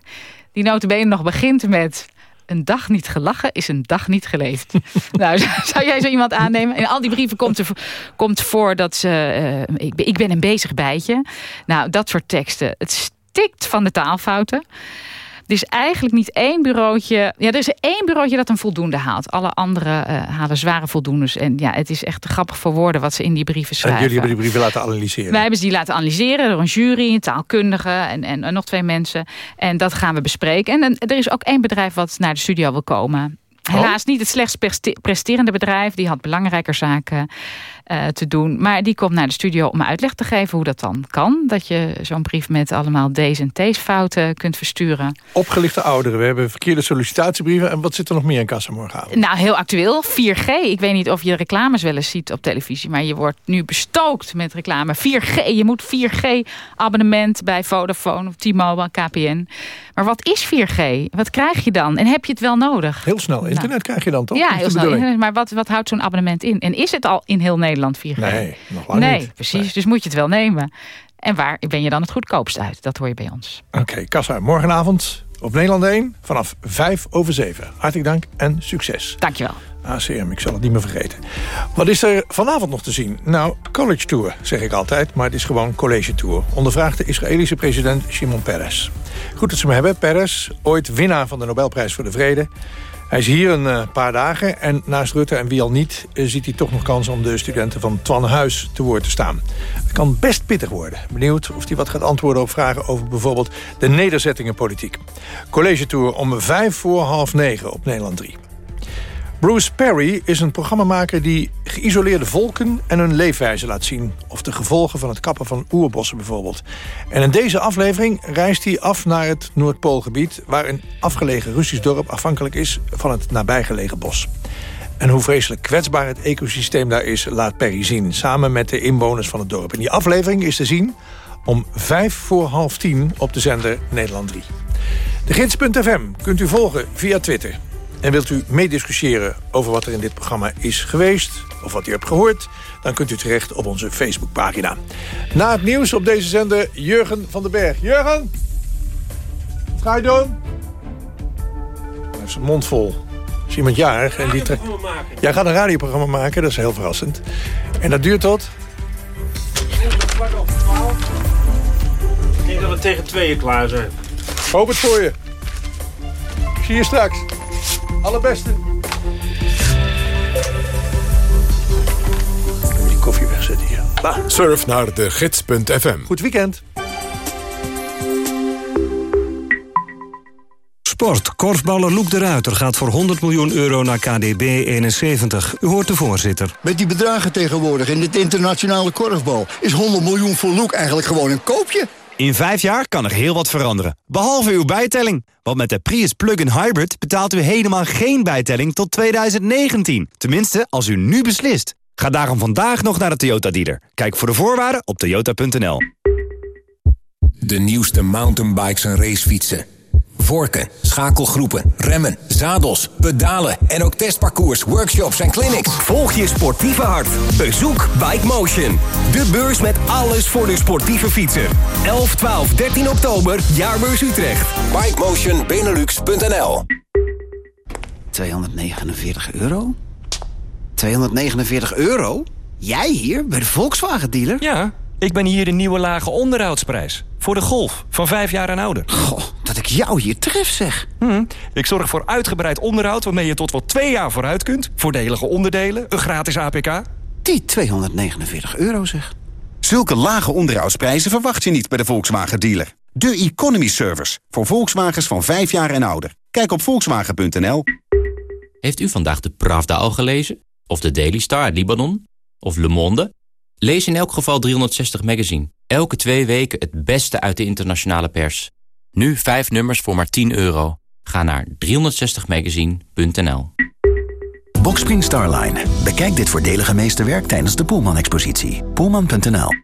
Die notabene nog begint met... Een dag niet gelachen is een dag niet geleefd. nou, zou jij zo iemand aannemen? In al die brieven komt, er, komt voor dat ze... eh, ik, ben, ik ben een bezig bijtje. Nou, dat soort teksten. Het stikt van de taalfouten. Er is eigenlijk niet één bureautje... Ja, er is één bureautje dat een voldoende haalt. Alle anderen eh, halen zware voldoendes. En ja, het is echt te grappig voor woorden wat ze in die brieven En schrijven. jullie hebben die brieven laten analyseren. Wij hebben ze die laten analyseren door een jury, een taalkundige en, en, en nog twee mensen. En dat gaan we bespreken. En, en er is ook één bedrijf wat naar de studio wil komen. Helaas niet het slechtst preste- presterende bedrijf. Die had belangrijker zaken eh, te doen. Maar die komt naar de studio om uitleg te geven hoe dat dan kan. Dat je zo'n brief met allemaal D's en T's fouten kunt versturen. Opgelichte ouderen. We hebben verkeerde sollicitatiebrieven. En wat zit er nog meer in kassa morgenavond? Nou, heel actueel. 4G. Ik weet niet of je reclames wel eens ziet op televisie. Maar je wordt nu bestookt met reclame. 4G. Je moet 4G-abonnement bij Vodafone of T-Mobile, KPN. Maar wat is 4G? Wat krijg je dan? En heb je het wel nodig? Heel snel internet krijg je dan toch? Ja, heel snel. internet. Maar wat, wat houdt zo'n abonnement in? En is het al in heel Nederland 4G? Nee, nog lang Nee, niet. precies. Dus moet je het wel nemen. En waar ben je dan het goedkoopst uit? Dat hoor je bij ons. Oké, kassa. Morgenavond op Nederland 1 vanaf 5 over 7. Hartelijk dank en succes. Dankjewel. ACM, ik zal het niet meer vergeten. Wat is er vanavond nog te zien? Nou, College Tour, zeg ik altijd, maar het is gewoon College Tour. Ondervraagt de Israëlische president Shimon Peres. Goed dat ze hem hebben, Peres, ooit winnaar van de Nobelprijs voor de Vrede. Hij is hier een eh, paar dagen en naast Rutte en wie al niet... eh, ziet hij toch nog kans om de studenten van Twan Huis te woord te staan. Het kan best pittig worden. Benieuwd of hij wat gaat antwoorden op vragen over bijvoorbeeld de nederzettingenpolitiek. College Tour om vijf voor half negen op Nederland 3. Bruce Perry is een programmamaker die geïsoleerde volken en hun leefwijze laat zien. Of de gevolgen van het kappen van oerbossen bijvoorbeeld. En in deze aflevering reist hij af naar het Noordpoolgebied... waar een afgelegen Russisch dorp afhankelijk is van het nabijgelegen bos. En hoe vreselijk kwetsbaar het ecosysteem daar is, laat Perry zien... samen met de inwoners van het dorp. En die aflevering is te zien om vijf voor half tien op de zender Nederland 3. De gids.fm kunt u volgen via Twitter. En wilt u meediscussiëren over wat er in dit programma is geweest... of wat u hebt gehoord, dan kunt u terecht op onze Facebookpagina. Na het nieuws op deze zender Jurgen van den Berg. Jurgen! Wat ga je doen? Hij heeft zijn mond vol. is iemand jarig en die. Jij gaat een radioprogramma maken, dat is heel verrassend. En dat duurt tot... Ik denk dat we tegen tweeën klaar zijn. Hoop het voor je. Ik zie je straks. Allerbeste. Die koffie wegzetten hier. Bah. Surf naar de gids.fm. Goed weekend. Sport. Korfballer Loek de Ruiter gaat voor 100 miljoen euro naar KDB 71. U hoort de voorzitter. Met die bedragen tegenwoordig in dit internationale korfbal... is 100 miljoen voor Loek eigenlijk gewoon een koopje. In vijf jaar kan er heel wat veranderen. Behalve uw bijtelling. Want met de Prius Plug-in Hybrid betaalt u helemaal geen bijtelling tot 2019. Tenminste, als u nu beslist. Ga daarom vandaag nog naar de Toyota dealer. Kijk voor de voorwaarden op toyota.nl. De nieuwste mountainbikes en racefietsen. Vorken, schakelgroepen, remmen, zadels, pedalen en ook testparcours, workshops en clinics. Volg je sportieve hart. Bezoek Bike Motion. De beurs met alles voor de sportieve fietser. 11, 12, 13 oktober, Jaarbeurs Utrecht. BikemotionBenelux.nl 249 euro? 249 euro? Jij hier, bij de Volkswagen-dealer? Ja, ik ben hier de nieuwe lage onderhoudsprijs. Voor de Golf, van vijf jaar en ouder. Goh, dat ik jou hier tref, zeg. Hm, ik zorg voor uitgebreid onderhoud waarmee je tot wel twee jaar vooruit kunt. Voordelige onderdelen, een gratis APK. Die 249 euro, zeg. Zulke lage onderhoudsprijzen verwacht je niet bij de Volkswagen dealer. De Economy Service voor Volkswagens van 5 jaar en ouder. Kijk op volkswagen.nl. Heeft u vandaag de Pravda al gelezen? Of de Daily Star uit Libanon? Of Le Monde? Lees in elk geval 360 Magazine. Elke twee weken het beste uit de internationale pers. Nu vijf nummers voor maar 10 euro. Ga naar 360magazine.nl Boxspring Starline. Bekijk dit voordelige meesterwerk tijdens de Poelman-expositie. Poelman.nl